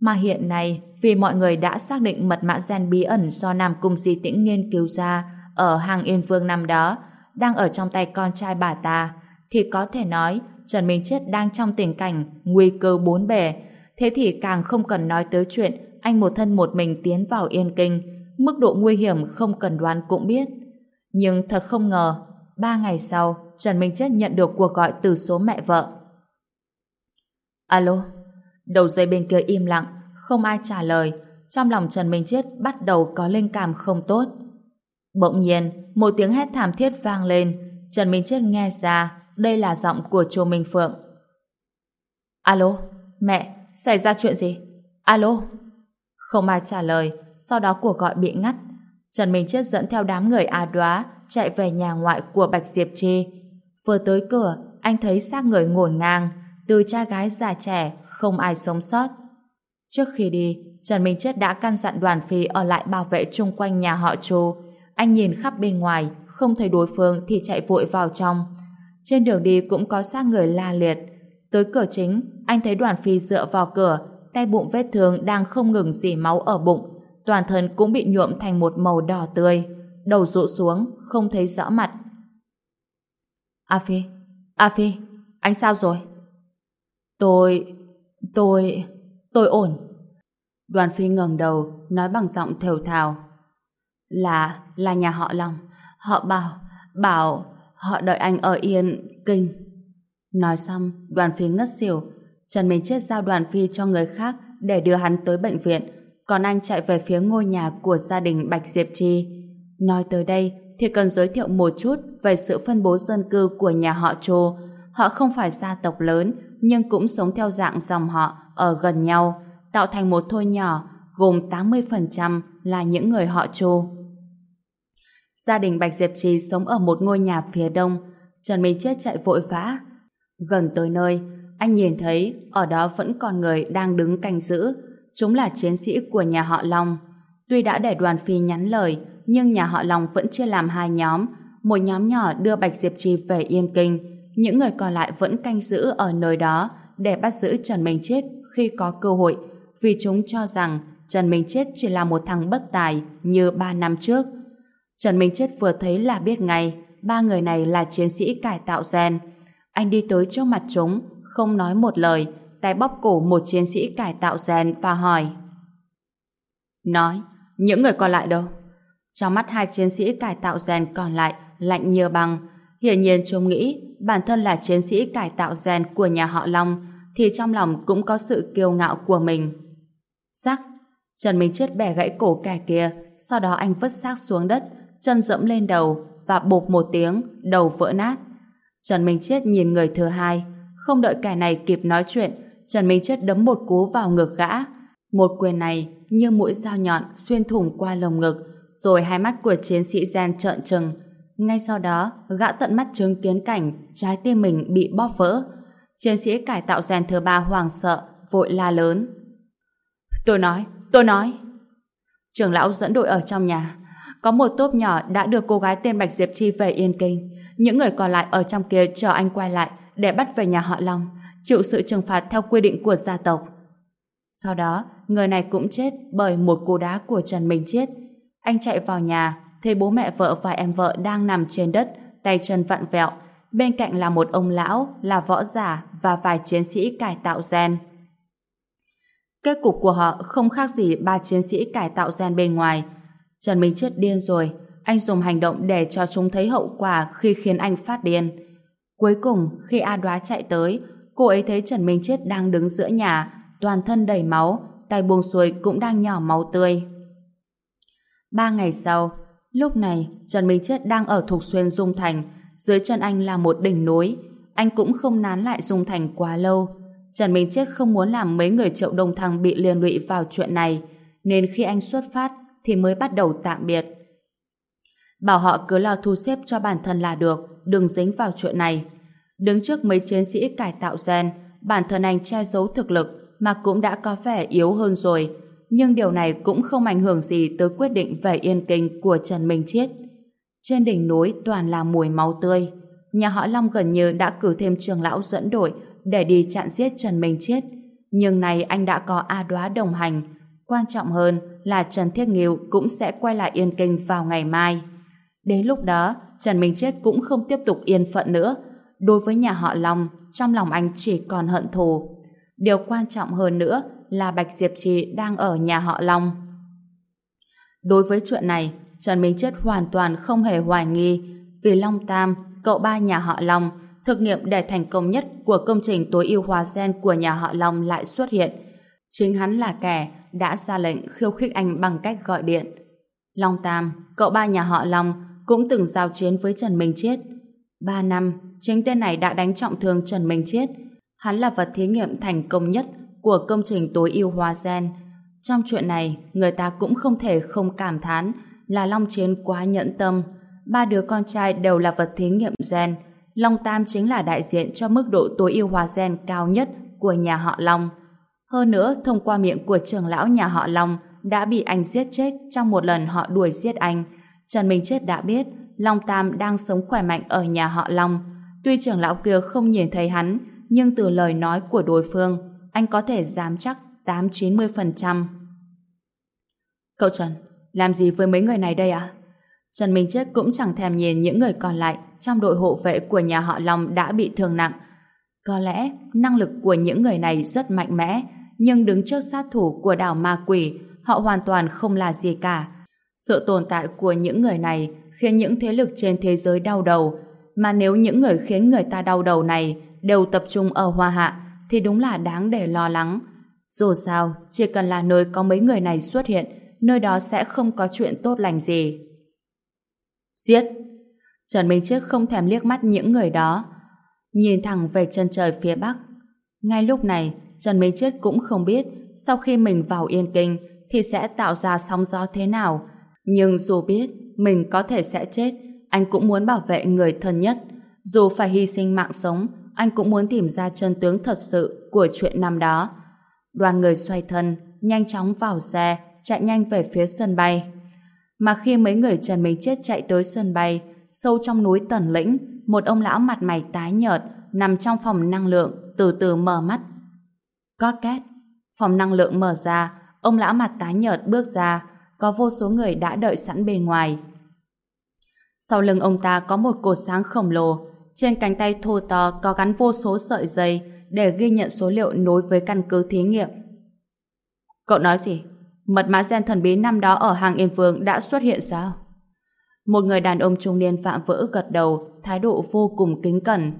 Mà hiện nay, vì mọi người đã xác định mật mã gen bí ẩn do Nam Cung Di Tĩnh nghiên cứu ra ở hàng Yên Vương năm đó, đang ở trong tay con trai bà ta, thì có thể nói Trần Minh Chết đang trong tình cảnh nguy cơ bốn bề. Thế thì càng không cần nói tới chuyện anh một thân một mình tiến vào Yên Kinh, mức độ nguy hiểm không cần đoán cũng biết. Nhưng thật không ngờ, ba ngày sau, Trần Minh Chết nhận được cuộc gọi từ số mẹ vợ. Alo, đầu dây bên kia im lặng, không ai trả lời. Trong lòng Trần Minh Chết bắt đầu có linh cảm không tốt. Bỗng nhiên, một tiếng hét thảm thiết vang lên. Trần Minh Chết nghe ra đây là giọng của Chu Minh Phượng. Alo, mẹ, xảy ra chuyện gì? Alo? Không ai trả lời, sau đó cuộc gọi bị ngắt. Trần Minh Chết dẫn theo đám người A Đoá chạy về nhà ngoại của Bạch Diệp Chi. Vừa tới cửa, anh thấy xác người ngổn ngang, từ cha gái già trẻ, không ai sống sót. Trước khi đi, Trần Minh Chết đã căn dặn đoàn phi ở lại bảo vệ chung quanh nhà họ Chu, anh nhìn khắp bên ngoài, không thấy đối phương thì chạy vội vào trong. Trên đường đi cũng có xác người la liệt. Tới cửa chính, anh thấy đoàn phi dựa vào cửa, tay bụng vết thương đang không ngừng dỉ máu ở bụng. Toàn thân cũng bị nhuộm thành một màu đỏ tươi. Đầu rụ xuống, không thấy rõ mặt. A Phi, A Phi, anh sao rồi? Tôi... tôi... tôi ổn. Đoàn phi ngẩng đầu, nói bằng giọng thều thào. Là, là nhà họ Long. Họ bảo, bảo, họ đợi anh ở Yên, Kinh. Nói xong, đoàn phi ngất xỉu. Trần Minh Chết giao đoàn phi cho người khác để đưa hắn tới bệnh viện, còn anh chạy về phía ngôi nhà của gia đình Bạch Diệp Chi. Nói tới đây thì cần giới thiệu một chút về sự phân bố dân cư của nhà họ Trô. họ không phải gia tộc lớn, nhưng cũng sống theo dạng dòng họ ở gần nhau, tạo thành một thôn nhỏ, gồm 80% là những người họ Chu. Gia đình Bạch Diệp Trì sống ở một ngôi nhà phía đông, Trần Minh Chết chạy vội vã. Gần tới nơi, anh nhìn thấy ở đó vẫn còn người đang đứng canh giữ, chúng là chiến sĩ của nhà họ Long. Tuy đã để đoàn phi nhắn lời, nhưng nhà họ Long vẫn chia làm hai nhóm, một nhóm nhỏ đưa Bạch Diệp Trì về Yên Kinh, những người còn lại vẫn canh giữ ở nơi đó để bắt giữ Trần Minh Chết khi có cơ hội, vì chúng cho rằng Trần Minh Chết chỉ là một thằng bất tài như ba năm trước. Trần Minh Chết vừa thấy là biết ngay ba người này là chiến sĩ cải tạo gen. Anh đi tới trước mặt chúng, không nói một lời, tay bóp cổ một chiến sĩ cải tạo gen và hỏi. Nói, những người còn lại đâu? Trong mắt hai chiến sĩ cải tạo gen còn lại lạnh như băng. Hiển nhiên chúng nghĩ bản thân là chiến sĩ cải tạo gen của nhà họ Long thì trong lòng cũng có sự kiêu ngạo của mình. Sắc, Trần Minh Chết bẻ gãy cổ kẻ kia, sau đó anh vứt xác xuống đất, chân dẫm lên đầu và bụp một tiếng, đầu vỡ nát. Trần Minh Chết nhìn người thứ hai, không đợi kẻ này kịp nói chuyện, Trần Minh Chết đấm một cú vào ngực gã. Một quyền này như mũi dao nhọn xuyên thủng qua lồng ngực, rồi hai mắt của chiến sĩ Gen trợn trừng. Ngay sau đó, gã tận mắt chứng kiến cảnh trái tim mình bị bóp vỡ. Chiến sĩ cải tạo Gen thứ ba hoàng sợ, vội la lớn. Tôi nói, tôi nói. Trưởng lão dẫn đội ở trong nhà. Có một tốp nhỏ đã đưa cô gái tên Bạch Diệp Chi về Yên Kinh. Những người còn lại ở trong kia chờ anh quay lại để bắt về nhà họ Long, chịu sự trừng phạt theo quy định của gia tộc. Sau đó, người này cũng chết bởi một cú đá của Trần Minh Chiết. Anh chạy vào nhà, thấy bố mẹ vợ và em vợ đang nằm trên đất, tay chân vặn vẹo. Bên cạnh là một ông lão, là võ giả và vài chiến sĩ cải tạo gen. Kết cục của họ không khác gì ba chiến sĩ cải tạo gen bên ngoài. Trần Minh Chết điên rồi, anh dùng hành động để cho chúng thấy hậu quả khi khiến anh phát điên. Cuối cùng, khi A Đoá chạy tới, cô ấy thấy Trần Minh Chết đang đứng giữa nhà, toàn thân đầy máu, tay buông xuôi cũng đang nhỏ máu tươi. Ba ngày sau, lúc này Trần Minh Chết đang ở Thục Xuyên Dung Thành, dưới chân anh là một đỉnh núi. Anh cũng không nán lại Dung Thành quá lâu. Trần Minh Chết không muốn làm mấy người triệu đồng thăng bị liên lụy vào chuyện này, nên khi anh xuất phát thì mới bắt đầu tạm biệt. Bảo họ cứ lo thu xếp cho bản thân là được, đừng dính vào chuyện này. Đứng trước mấy chiến sĩ cải tạo gen, bản thân anh che giấu thực lực mà cũng đã có vẻ yếu hơn rồi. Nhưng điều này cũng không ảnh hưởng gì tới quyết định về yên kinh của Trần Minh Chiết. Trên đỉnh núi toàn là mùi máu tươi. Nhà họ Long gần như đã cử thêm trường lão dẫn đội để đi chặn giết Trần Minh Chiết. Nhưng này anh đã có A Đoá đồng hành. Quan trọng hơn là Trần Thiết Nghiêu cũng sẽ quay lại Yên Kinh vào ngày mai. Đến lúc đó, Trần Minh Chết cũng không tiếp tục yên phận nữa. Đối với nhà họ Long, trong lòng anh chỉ còn hận thù. Điều quan trọng hơn nữa là Bạch Diệp Trì đang ở nhà họ Long. Đối với chuyện này, Trần Minh Chết hoàn toàn không hề hoài nghi vì Long Tam, cậu ba nhà họ Long, thực nghiệm để thành công nhất của công trình tối ưu hóa gen của nhà họ Long lại xuất hiện. Chính hắn là kẻ đã ra lệnh khiêu khích anh bằng cách gọi điện. Long Tam, cậu ba nhà họ Long, cũng từng giao chiến với Trần Minh Chiết. Ba năm, chính tên này đã đánh trọng thương Trần Minh Chiết. Hắn là vật thí nghiệm thành công nhất của công trình tối ưu hóa gen. Trong chuyện này, người ta cũng không thể không cảm thán là Long Chiến quá nhẫn tâm. Ba đứa con trai đều là vật thí nghiệm gen. Long Tam chính là đại diện cho mức độ tối ưu hóa gen cao nhất của nhà họ Long. Hơn nữa, thông qua miệng của trưởng lão nhà họ Long đã bị anh giết chết trong một lần họ đuổi giết anh. Trần Minh Chết đã biết Long Tam đang sống khỏe mạnh ở nhà họ Long. Tuy trưởng lão kia không nhìn thấy hắn, nhưng từ lời nói của đối phương, anh có thể dám chắc 8-90%. Cậu Trần, làm gì với mấy người này đây ạ? Trần Minh Chết cũng chẳng thèm nhìn những người còn lại trong đội hộ vệ của nhà họ Long đã bị thương nặng. Có lẽ năng lực của những người này rất mạnh mẽ, nhưng đứng trước sát thủ của đảo ma quỷ, họ hoàn toàn không là gì cả. Sự tồn tại của những người này khiến những thế lực trên thế giới đau đầu, mà nếu những người khiến người ta đau đầu này đều tập trung ở Hoa Hạ, thì đúng là đáng để lo lắng. Dù sao, chỉ cần là nơi có mấy người này xuất hiện, nơi đó sẽ không có chuyện tốt lành gì. Giết! Trần Minh Chiếc không thèm liếc mắt những người đó. nhìn thẳng về chân trời phía bắc. Ngay lúc này, Trần Minh Chết cũng không biết sau khi mình vào Yên Kinh thì sẽ tạo ra sóng gió thế nào. Nhưng dù biết mình có thể sẽ chết, anh cũng muốn bảo vệ người thân nhất. Dù phải hy sinh mạng sống, anh cũng muốn tìm ra chân tướng thật sự của chuyện năm đó. Đoàn người xoay thân, nhanh chóng vào xe, chạy nhanh về phía sân bay. Mà khi mấy người Trần Minh Chết chạy tới sân bay, sâu trong núi Tần Lĩnh, một ông lão mặt mày tái nhợt nằm trong phòng năng lượng từ từ mở mắt. Cót két, phòng năng lượng mở ra, ông lão mặt tái nhợt bước ra, có vô số người đã đợi sẵn bên ngoài. Sau lưng ông ta có một cột sáng khổng lồ, trên cánh tay thô to có gắn vô số sợi dây để ghi nhận số liệu nối với căn cứ thí nghiệm. Cậu nói gì? Mật mã gen thần bí năm đó ở hàng Yên Vương đã xuất hiện sao? Một người đàn ông trung niên phạm vỡ gật đầu, thái độ vô cùng kính cẩn.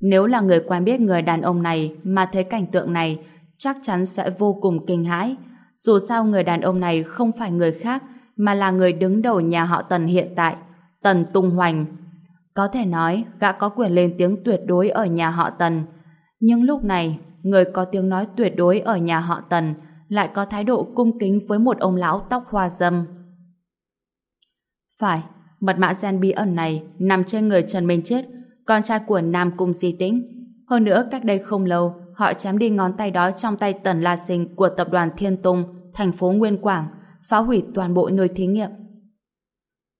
Nếu là người quen biết người đàn ông này mà thấy cảnh tượng này, chắc chắn sẽ vô cùng kinh hãi. Dù sao người đàn ông này không phải người khác, mà là người đứng đầu nhà họ Tần hiện tại, Tần Tung Hoành. Có thể nói, gã có quyền lên tiếng tuyệt đối ở nhà họ Tần. Nhưng lúc này, người có tiếng nói tuyệt đối ở nhà họ Tần lại có thái độ cung kính với một ông lão tóc hoa dâm. Phải, mật mã gen bí ẩn này nằm trên người Trần Minh Chết, con trai của Nam Cung Di Tĩnh. Hơn nữa, cách đây không lâu, họ chém đi ngón tay đó trong tay Tần La Sinh của tập đoàn Thiên tùng thành phố Nguyên Quảng, phá hủy toàn bộ nơi thí nghiệm.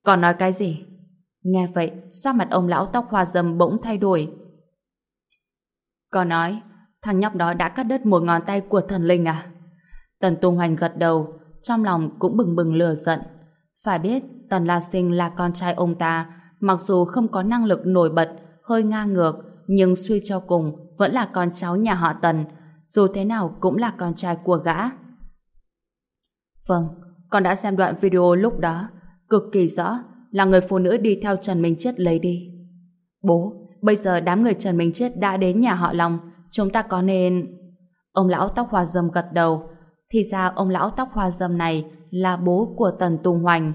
Còn nói cái gì? Nghe vậy, sắc mặt ông lão tóc hoa dâm bỗng thay đổi. Còn nói, thằng nhóc đó đã cắt đứt một ngón tay của thần linh à? Tần Tung Hoành gật đầu, trong lòng cũng bừng bừng lửa giận. Phải biết, Tần La Sinh là con trai ông ta, mặc dù không có năng lực nổi bật, hơi ngang ngược, nhưng suy cho cùng vẫn là con cháu nhà họ Tần, dù thế nào cũng là con trai của gã. Vâng, con đã xem đoạn video lúc đó, cực kỳ rõ là người phụ nữ đi theo Trần Minh Chết lấy đi. Bố, bây giờ đám người Trần Minh Chết đã đến nhà họ Long, chúng ta có nên... Ông lão tóc hoa dâm gật đầu, thì ra ông lão tóc hoa dâm này là bố của Tần Tùng Hoành.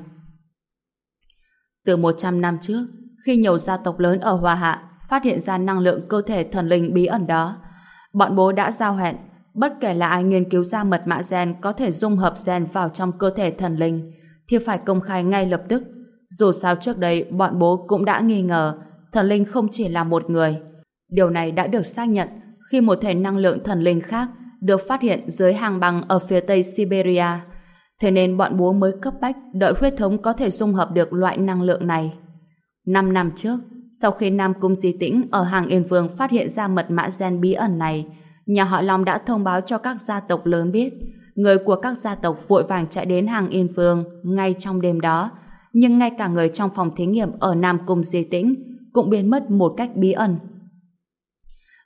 Từ 100 năm trước, khi nhiều gia tộc lớn ở Hoa Hạ phát hiện ra năng lượng cơ thể thần linh bí ẩn đó, bọn bố đã giao hẹn bất kể là ai nghiên cứu ra mật mã gen có thể dung hợp gen vào trong cơ thể thần linh thì phải công khai ngay lập tức. Dù sao trước đây bọn bố cũng đã nghi ngờ thần linh không chỉ là một người. Điều này đã được xác nhận khi một thể năng lượng thần linh khác được phát hiện dưới hàng băng ở phía tây Siberia. Thế nên bọn bố mới cấp bách đợi huyết thống có thể dung hợp được loại năng lượng này. Năm năm trước, sau khi Nam Cung Di Tĩnh ở hàng Yên Vương phát hiện ra mật mã gen bí ẩn này, nhà họ Long đã thông báo cho các gia tộc lớn biết. Người của các gia tộc vội vàng chạy đến hàng Yên Vương ngay trong đêm đó. Nhưng ngay cả người trong phòng thí nghiệm ở Nam Cung Di Tĩnh cũng biến mất một cách bí ẩn.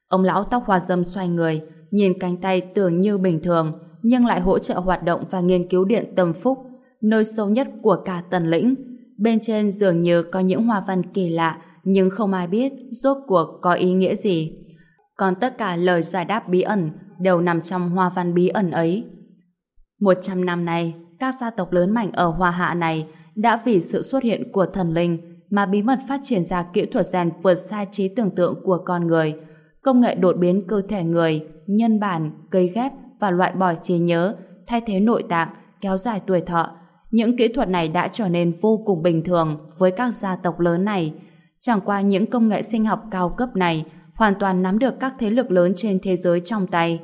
Ông lão tóc hoa dâm xoay người, nhìn cánh tay tưởng như bình thường, nhưng lại hỗ trợ hoạt động và nghiên cứu điện tâm phúc, nơi sâu nhất của cả tần lĩnh. Bên trên dường như có những hoa văn kỳ lạ, nhưng không ai biết rốt cuộc có ý nghĩa gì. Còn tất cả lời giải đáp bí ẩn đều nằm trong hoa văn bí ẩn ấy. Một trăm năm nay, các gia tộc lớn mạnh ở Hoa Hạ này đã vì sự xuất hiện của thần linh mà bí mật phát triển ra kỹ thuật gen vượt xa trí tưởng tượng của con người, công nghệ đột biến cơ thể người, nhân bản, cây ghép và loại bỏ trí nhớ, thay thế nội tạng, kéo dài tuổi thọ. Những kỹ thuật này đã trở nên vô cùng bình thường với các gia tộc lớn này. Chẳng qua những công nghệ sinh học cao cấp này hoàn toàn nắm được các thế lực lớn trên thế giới trong tay.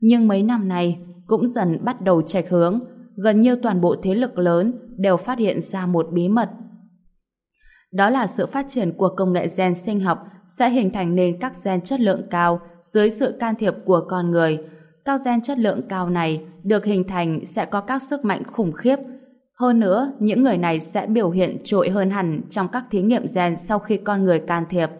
Nhưng mấy năm nay cũng dần bắt đầu chạy hướng, gần như toàn bộ thế lực lớn đều phát hiện ra một bí mật. Đó là sự phát triển của công nghệ gen sinh học sẽ hình thành nên các gen chất lượng cao dưới sự can thiệp của con người. Các gen chất lượng cao này được hình thành sẽ có các sức mạnh khủng khiếp. Hơn nữa, những người này sẽ biểu hiện trội hơn hẳn trong các thí nghiệm gen sau khi con người can thiệp.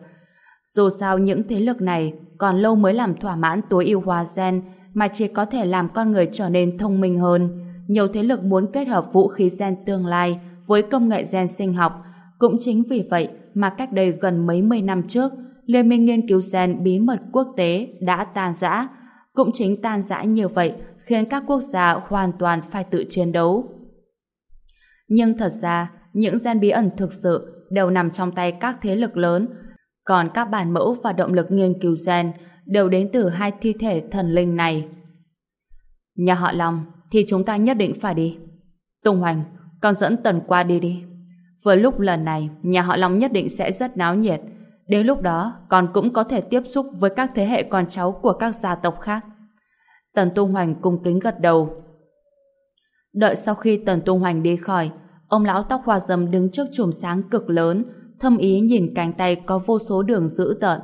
Dù sao những thế lực này còn lâu mới làm thỏa mãn tối ưu hóa gen mà chỉ có thể làm con người trở nên thông minh hơn. Nhiều thế lực muốn kết hợp vũ khí gen tương lai với công nghệ gen sinh học. Cũng chính vì vậy mà cách đây gần mấy mươi năm trước, Liên minh nghiên cứu gen bí mật quốc tế đã tan rã. Cũng chính tan rã như vậy khiến các quốc gia hoàn toàn phải tự chiến đấu. Nhưng thật ra, những gen bí ẩn thực sự đều nằm trong tay các thế lực lớn Còn các bản mẫu và động lực nghiên cứu gen đều đến từ hai thi thể thần linh này. Nhà họ Long thì chúng ta nhất định phải đi. Tùng Hoành, con dẫn Tần qua đi đi. Vừa lúc lần này, nhà họ Long nhất định sẽ rất náo nhiệt. Đến lúc đó, con cũng có thể tiếp xúc với các thế hệ con cháu của các gia tộc khác. Tần Tung Hoành cung kính gật đầu. Đợi sau khi Tần Tung Hoành đi khỏi, ông lão tóc hoa râm đứng trước chùm sáng cực lớn, thâm ý nhìn cánh tay có vô số đường dữ tợn.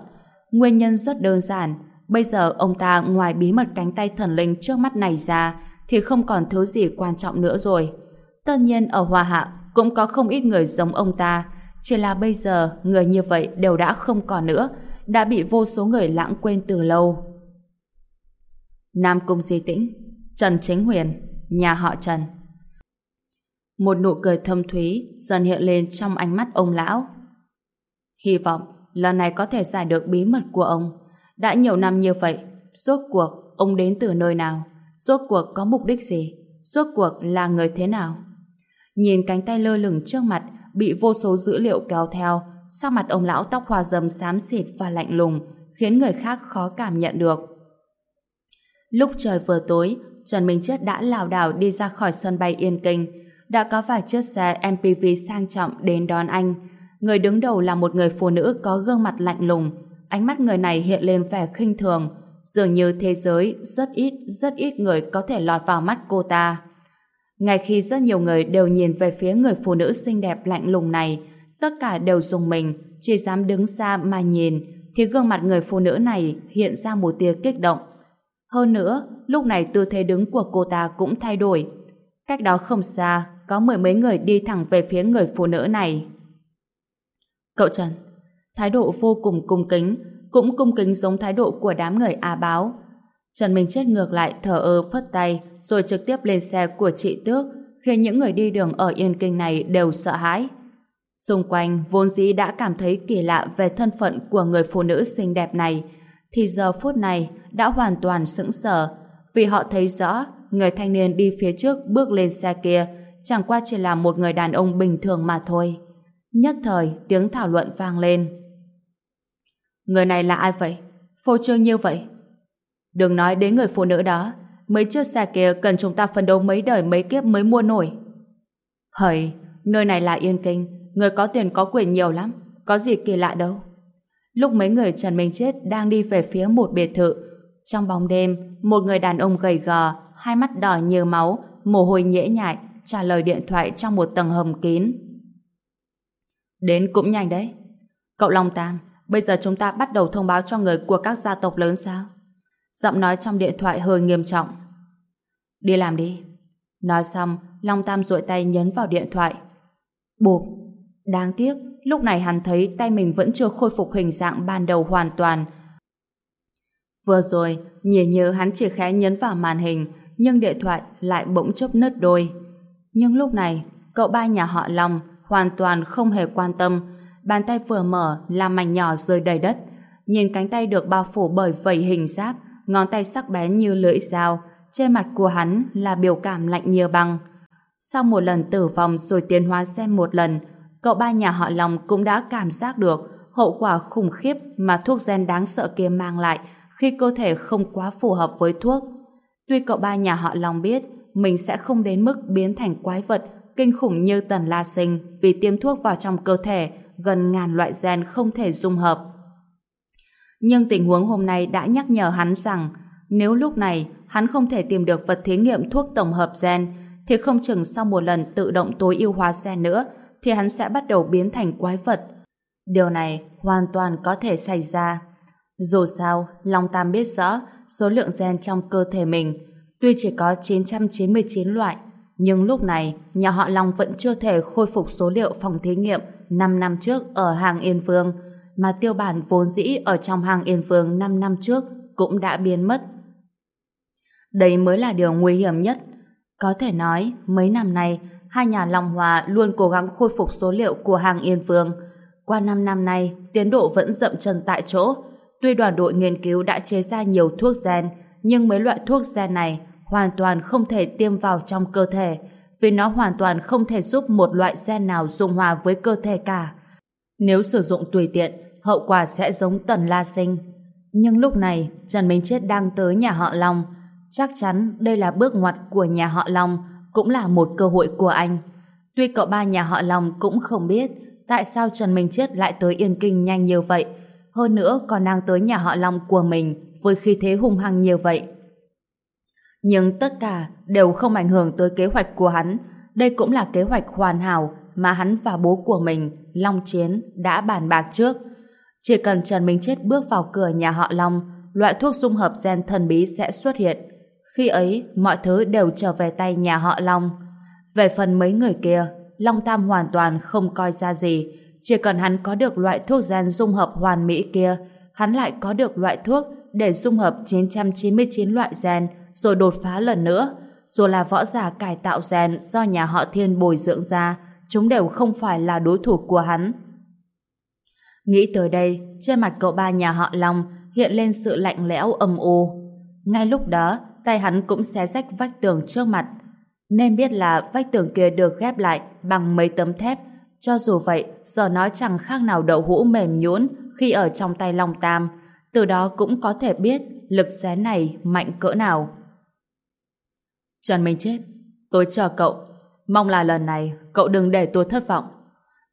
Nguyên nhân rất đơn giản, bây giờ ông ta ngoài bí mật cánh tay thần linh trước mắt này ra, thì không còn thứ gì quan trọng nữa rồi. Tất nhiên ở Hoa Hạ cũng có không ít người giống ông ta, chỉ là bây giờ người như vậy đều đã không còn nữa, đã bị vô số người lãng quên từ lâu. Nam Cung Di Tĩnh, Trần Chính Huyền, nhà họ Trần. Một nụ cười thâm thúy dần hiện lên trong ánh mắt ông lão. Hy vọng lần này có thể giải được bí mật của ông. Đã nhiều năm như vậy, rốt cuộc ông đến từ nơi nào? Rốt cuộc có mục đích gì? Rốt cuộc là người thế nào? Nhìn cánh tay lơ lửng trước mặt bị vô số dữ liệu kéo theo, sau mặt ông lão tóc hoa râm xám xịt và lạnh lùng, khiến người khác khó cảm nhận được. Lúc trời vừa tối, Trần Minh Chết đã lảo đảo đi ra khỏi sân bay Yên Kinh. Đã có vài chiếc xe MPV sang trọng đến đón anh. Người đứng đầu là một người phụ nữ có gương mặt lạnh lùng. Ánh mắt người này hiện lên vẻ khinh thường. Dường như thế giới rất ít, rất ít người có thể lọt vào mắt cô ta. Ngay khi rất nhiều người đều nhìn về phía người phụ nữ xinh đẹp lạnh lùng này, tất cả đều dùng mình, chỉ dám đứng xa mà nhìn, thì gương mặt người phụ nữ này hiện ra một tia kích động. Hơn nữa, lúc này tư thế đứng của cô ta cũng thay đổi. Cách đó không xa, có mười mấy người đi thẳng về phía người phụ nữ này. Cậu Trần, thái độ vô cùng cung kính, cũng cung kính giống thái độ của đám người A báo. Trần Minh Chết ngược lại thở ơ phất tay, rồi trực tiếp lên xe của chị Tước, khiến những người đi đường ở Yên Kinh này đều sợ hãi. Xung quanh, vốn dĩ đã cảm thấy kỳ lạ về thân phận của người phụ nữ xinh đẹp này, thì giờ phút này đã hoàn toàn sững sờ, vì họ thấy rõ người thanh niên đi phía trước bước lên xe kia chẳng qua chỉ là một người đàn ông bình thường mà thôi. Nhất thời, tiếng thảo luận vang lên. Người này là ai vậy? Phô trương như vậy? Đừng nói đến người phụ nữ đó mấy chiếc xe kia cần chúng ta phân đấu mấy đời mấy kiếp mới mua nổi. Hời, nơi này là Yên Kinh, người có tiền có quyền nhiều lắm, có gì kỳ lạ đâu. Lúc mấy người Trần Minh Chết đang đi về phía một biệt thự, trong bóng đêm, một người đàn ông gầy gò, hai mắt đỏ như máu, mồ hôi nhễ nhại, trả lời điện thoại trong một tầng hầm kín. Đến cũng nhanh đấy. Cậu Long Tam, bây giờ chúng ta bắt đầu thông báo cho người của các gia tộc lớn sao? Giọng nói trong điện thoại hơi nghiêm trọng. Đi làm đi. Nói xong, Long Tam duỗi tay nhấn vào điện thoại. Bụp. Đáng tiếc, lúc này hắn thấy tay mình vẫn chưa khôi phục hình dạng ban đầu hoàn toàn. Vừa rồi, nhỉ nhớ hắn chỉ khẽ nhấn vào màn hình, nhưng điện thoại lại bỗng chốc nứt đôi. Nhưng lúc này, cậu ba nhà họ Long hoàn toàn không hề quan tâm. Bàn tay vừa mở là mảnh nhỏ rơi đầy đất. Nhìn cánh tay được bao phủ bởi vầy hình giáp, ngón tay sắc bén như lưỡi dao, trên mặt của hắn là biểu cảm lạnh như băng. Sau một lần tử vong rồi tiến hóa xem một lần, cậu ba nhà họ Long cũng đã cảm giác được hậu quả khủng khiếp mà thuốc gen đáng sợ kia mang lại khi cơ thể không quá phù hợp với thuốc. Tuy cậu ba nhà họ Long biết mình sẽ không đến mức biến thành quái vật kinh khủng như Tần La Sinh vì tiêm thuốc vào trong cơ thể gần ngàn loại gen không thể dung hợp. Nhưng tình huống hôm nay đã nhắc nhở hắn rằng nếu lúc này hắn không thể tìm được vật thí nghiệm thuốc tổng hợp gen thì không chừng sau một lần tự động tối ưu hóa gen nữa thì hắn sẽ bắt đầu biến thành quái vật. Điều này hoàn toàn có thể xảy ra. Dù sao, Long Tam biết rõ số lượng gen trong cơ thể mình tuy chỉ có 999 loại nhưng lúc này nhà họ Long vẫn chưa thể khôi phục số liệu phòng thí nghiệm 5 năm trước ở hàng Yên Vương mà tiêu bản vốn dĩ ở trong hàng Yên phương 5 năm trước cũng đã biến mất. Đây mới là điều nguy hiểm nhất. Có thể nói, mấy năm nay, hai nhà Long Hòa luôn cố gắng khôi phục số liệu của hàng Yên phương. Qua 5 năm nay, tiến độ vẫn dậm chân tại chỗ. Tuy đoàn đội nghiên cứu đã chế ra nhiều thuốc gen, nhưng mấy loại thuốc gen này hoàn toàn không thể tiêm vào trong cơ thể, vì nó hoàn toàn không thể giúp một loại gen nào dung hòa với cơ thể cả. Nếu sử dụng tùy tiện, hậu quả sẽ giống Tần La Sinh. Nhưng lúc này, Trần Minh Chết đang tới nhà họ Long. Chắc chắn đây là bước ngoặt của nhà họ Long, cũng là một cơ hội của anh. Tuy cậu ba nhà họ Long cũng không biết tại sao Trần Minh Chết lại tới Yên Kinh nhanh như vậy. Hơn nữa còn đang tới nhà họ Long của mình với khí thế hung hăng như vậy. Nhưng tất cả đều không ảnh hưởng tới kế hoạch của hắn. Đây cũng là kế hoạch hoàn hảo mà hắn và bố của mình, Long Chiến, đã bàn bạc trước. Chỉ cần Trần Minh Chết bước vào cửa nhà họ Long, loại thuốc dung hợp gen thần bí sẽ xuất hiện. Khi ấy, mọi thứ đều trở về tay nhà họ Long. Về phần mấy người kia, Long Tam hoàn toàn không coi ra gì. Chỉ cần hắn có được loại thuốc gen dung hợp hoàn mỹ kia, hắn lại có được loại thuốc để dung hợp 999 loại gen rồi đột phá lần nữa. Dù là võ giả cải tạo gen do nhà họ Thiên bồi dưỡng ra, chúng đều không phải là đối thủ của hắn. Nghĩ tới đây, trên mặt cậu ba nhà họ Long hiện lên sự lạnh lẽo âm u. Ngay lúc đó, tay hắn cũng xé rách vách tường trước mặt. Nên biết là vách tường kia được ghép lại bằng mấy tấm thép. Cho dù vậy, giờ nó chẳng khác nào đậu hũ mềm nhũn khi ở trong tay Long Tam. Từ đó cũng có thể biết lực xé này mạnh cỡ nào. Trần Minh Chết, tôi chờ cậu. Mong là lần này cậu đừng để tôi thất vọng.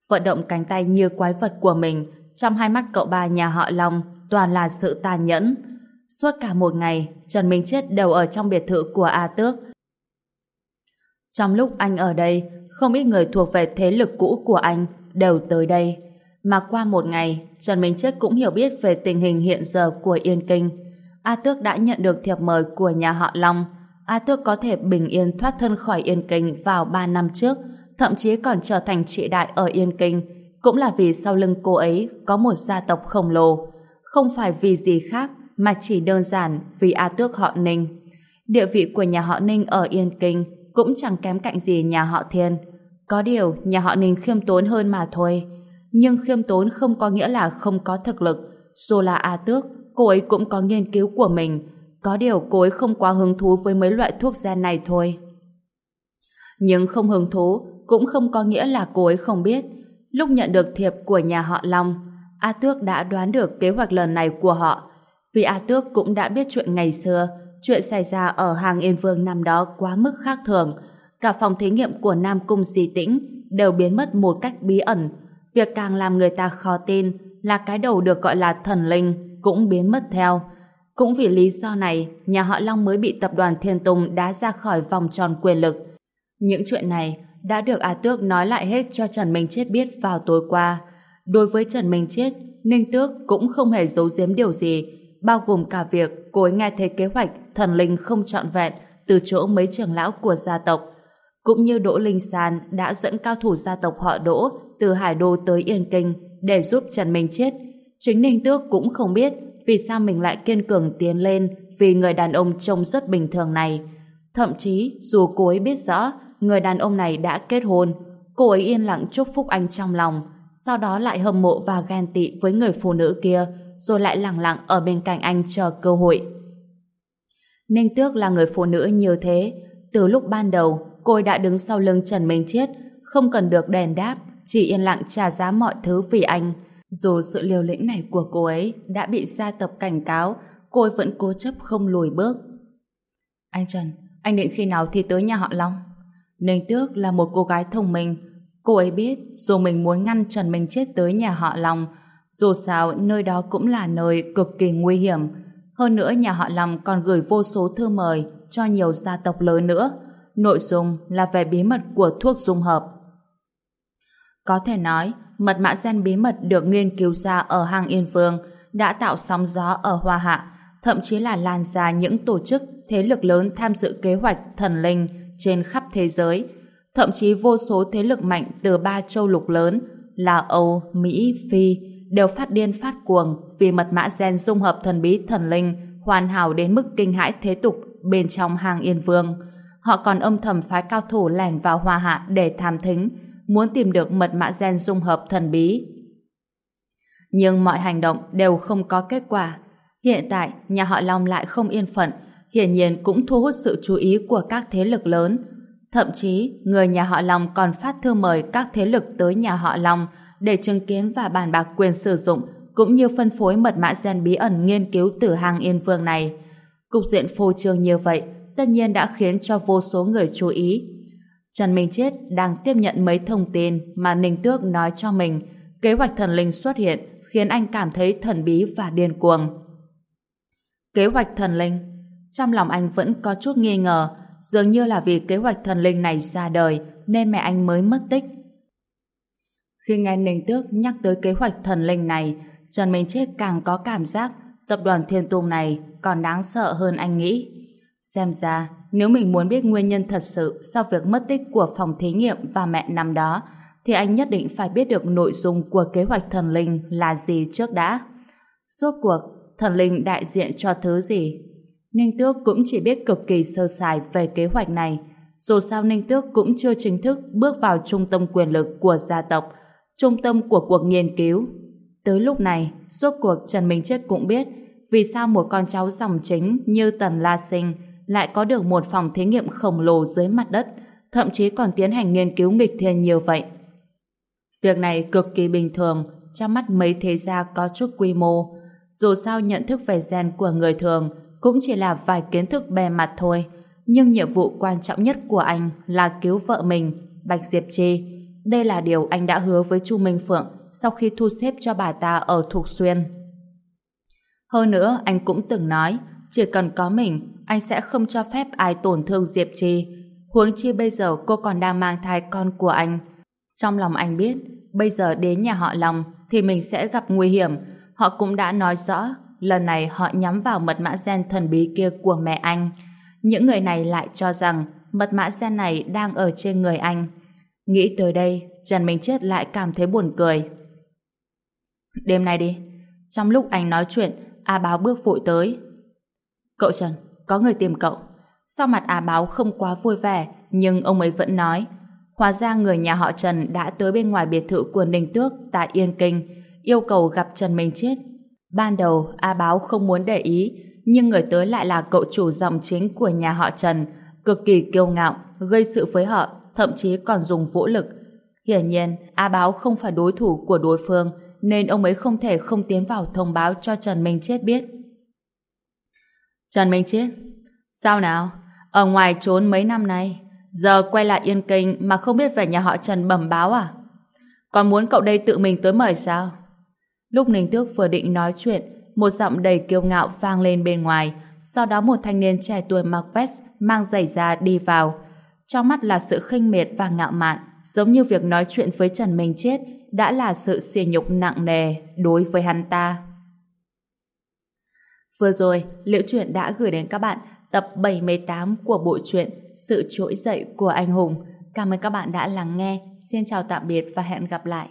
Vận động cánh tay như quái vật của mình trong hai mắt cậu ba nhà họ Long toàn là sự tàn nhẫn. Suốt cả một ngày, Trần Minh Chết đều ở trong biệt thự của A Tước. Trong lúc anh ở đây, không ít người thuộc về thế lực cũ của anh đều tới đây. Mà qua một ngày, Trần Minh Chết cũng hiểu biết về tình hình hiện giờ của Yên Kinh. A Tước đã nhận được thiệp mời của nhà họ Long. A Tước có thể bình yên thoát thân khỏi Yên Kinh vào 3 năm trước, thậm chí còn trở thành trị đại ở Yên Kinh, cũng là vì sau lưng cô ấy có một gia tộc khổng lồ. Không phải vì gì khác, mà chỉ đơn giản vì A Tước họ Ninh. Địa vị của nhà họ Ninh ở Yên Kinh cũng chẳng kém cạnh gì nhà họ Thiên. Có điều, nhà họ Ninh khiêm tốn hơn mà thôi. Nhưng khiêm tốn không có nghĩa là không có thực lực. Dù là A Tước, cô ấy cũng có nghiên cứu của mình. Có điều cô ấy không quá hứng thú với mấy loại thuốc gen này thôi. Nhưng không hứng thú cũng không có nghĩa là cô ấy không biết. Lúc nhận được thiệp của nhà họ Long, A Tước đã đoán được kế hoạch lần này của họ. Vì A Tước cũng đã biết chuyện ngày xưa, chuyện xảy ra ở hàng Yên Vương năm đó quá mức khác thường. Cả phòng thí nghiệm của Nam Cung Sĩ Tĩnh đều biến mất một cách bí ẩn. Việc càng làm người ta khó tin là cái đầu được gọi là thần linh cũng biến mất theo. Cũng vì lý do này, nhà họ Long mới bị tập đoàn Thiên Tùng đá ra khỏi vòng tròn quyền lực. Những chuyện này đã được A Tước nói lại hết cho Trần Minh Chết biết vào tối qua. Đối với Trần Minh Chết, Ninh Tước cũng không hề giấu giếm điều gì, bao gồm cả việc cô ấy nghe thấy kế hoạch thần linh không trọn vẹn từ chỗ mấy trưởng lão của gia tộc. Cũng như Đỗ Linh sàn đã dẫn cao thủ gia tộc họ Đỗ từ Hải Đô tới Yên Kinh để giúp Trần Minh Chết. Chính Ninh Tước cũng không biết vì sao mình lại kiên cường tiến lên vì người đàn ông trông rất bình thường này. Thậm chí dù cô ấy biết rõ người đàn ông này đã kết hôn, cô ấy yên lặng chúc phúc anh trong lòng, sau đó lại hâm mộ và ghen tị với người phụ nữ kia, rồi lại lặng lặng ở bên cạnh anh chờ cơ hội. Ninh Tước là người phụ nữ như thế, từ lúc ban đầu cô ấy đã đứng sau lưng Trần Minh Chiết, không cần được đền đáp, chỉ yên lặng trả giá mọi thứ vì anh. Dù sự liều lĩnh này của cô ấy đã bị gia tộc cảnh cáo, cô ấy vẫn cố chấp không lùi bước. Anh Trần, anh định khi nào thì tới nhà họ Long? Ninh Tước là một cô gái thông minh. Cô ấy biết dù mình muốn ngăn Trần Minh chết tới nhà họ Long, dù sao nơi đó cũng là nơi cực kỳ nguy hiểm. Hơn nữa nhà họ Long còn gửi vô số thư mời cho nhiều gia tộc lớn nữa. Nội dung là về bí mật của thuốc dung hợp. Có thể nói, mật mã gen bí mật được nghiên cứu ra ở hang Yên vương đã tạo sóng gió ở Hoa Hạ, thậm chí là lan ra những tổ chức, thế lực lớn tham dự kế hoạch thần linh trên khắp thế giới. Thậm chí vô số thế lực mạnh từ ba châu lục lớn là Âu, Mỹ, Phi đều phát điên phát cuồng vì mật mã gen dung hợp thần bí thần linh hoàn hảo đến mức kinh hãi thế tục bên trong hang Yên Vương. Họ còn âm thầm phái cao thủ lẻn vào hoa hạ để tham thính, muốn tìm được mật mã gen dung hợp thần bí. Nhưng mọi hành động đều không có kết quả. Hiện tại, nhà họ Long lại không yên phận, hiển nhiên cũng thu hút sự chú ý của các thế lực lớn. Thậm chí, người nhà họ Long còn phát thư mời các thế lực tới nhà họ Long để chứng kiến và bàn bạc quyền sử dụng cũng như phân phối mật mã gen bí ẩn nghiên cứu từ hàng Yên Vương này. Cục diện phô trương như vậy tất nhiên đã khiến cho vô số người chú ý. Trần Minh Chết đang tiếp nhận mấy thông tin mà Ninh Tước nói cho mình. Kế hoạch thần linh xuất hiện khiến anh cảm thấy thần bí và điên cuồng. Kế hoạch thần linh Trong lòng anh vẫn có chút nghi ngờ dường như là vì kế hoạch thần linh này ra đời nên mẹ anh mới mất tích. Khi nghe Ninh Tước nhắc tới kế hoạch thần linh này Trần Minh Chết càng có cảm giác tập đoàn Thiên Tùng này còn đáng sợ hơn anh nghĩ. Xem ra, nếu mình muốn biết nguyên nhân thật sự sau việc mất tích của phòng thí nghiệm và mẹ năm đó, thì anh nhất định phải biết được nội dung của kế hoạch thần linh là gì trước đã. Suốt cuộc, thần linh đại diện cho thứ gì? Ninh Tước cũng chỉ biết cực kỳ sơ sài về kế hoạch này. Dù sao Ninh Tước cũng chưa chính thức bước vào trung tâm quyền lực của gia tộc, trung tâm của cuộc nghiên cứu. Tới lúc này, suốt cuộc Trần Minh Chết cũng biết vì sao một con cháu dòng chính như Tần La Sinh lại có được một phòng thí nghiệm khổng lồ dưới mặt đất, thậm chí còn tiến hành nghiên cứu nghịch thiên nhiều vậy. Việc này cực kỳ bình thường, trong mắt mấy thế gia có chút quy mô. Dù sao nhận thức về gen của người thường cũng chỉ là vài kiến thức bề mặt thôi, nhưng nhiệm vụ quan trọng nhất của anh là cứu vợ mình, Bạch Diệp Trì. Đây là điều anh đã hứa với Chu Minh Phượng sau khi thu xếp cho bà ta ở Thục Xuyên. Hơn nữa, anh cũng từng nói, chỉ cần có mình, anh sẽ không cho phép ai tổn thương Diệp Trì. Huống chi bây giờ cô còn đang mang thai con của anh. Trong lòng anh biết, bây giờ đến nhà họ lòng thì mình sẽ gặp nguy hiểm. Họ cũng đã nói rõ, lần này họ nhắm vào mật mã gen thần bí kia của mẹ anh. Những người này lại cho rằng mật mã gen này đang ở trên người anh. Nghĩ tới đây, Trần Minh Chết lại cảm thấy buồn cười. Đêm nay đi. Trong lúc anh nói chuyện, A Báo bước vội tới. Cậu Trần, có người tìm cậu. Sau mặt à Báo không quá vui vẻ, nhưng ông ấy vẫn nói. Hóa ra người nhà họ Trần đã tới bên ngoài biệt thự của Ninh Tước tại Yên Kinh, yêu cầu gặp Trần Minh Chết. Ban đầu, A Báo không muốn để ý, nhưng người tới lại là cậu chủ dòng chính của nhà họ Trần, cực kỳ kiêu ngạo, gây sự với họ, thậm chí còn dùng vũ lực. Hiển nhiên, A Báo không phải đối thủ của đối phương, nên ông ấy không thể không tiến vào thông báo cho Trần Minh Chết biết. Trần Minh Chết, sao nào? Ở ngoài trốn mấy năm nay, giờ quay lại Yên Kinh mà không biết về nhà họ Trần bẩm báo à? Còn muốn cậu đây tự mình tới mời sao? Lúc Ninh Tước vừa định nói chuyện, một giọng đầy kiêu ngạo vang lên bên ngoài, sau đó một thanh niên trẻ tuổi mặc vest mang giày da đi vào. Trong mắt là sự khinh miệt và ngạo mạn, giống như việc nói chuyện với Trần Minh Chết đã là sự sỉ nhục nặng nề đối với hắn ta. Vừa rồi, Liễu Chuyện đã gửi đến các bạn tập 78 của bộ truyện Sự trỗi dậy của anh hùng. Cảm ơn các bạn đã lắng nghe. Xin chào tạm biệt và hẹn gặp lại.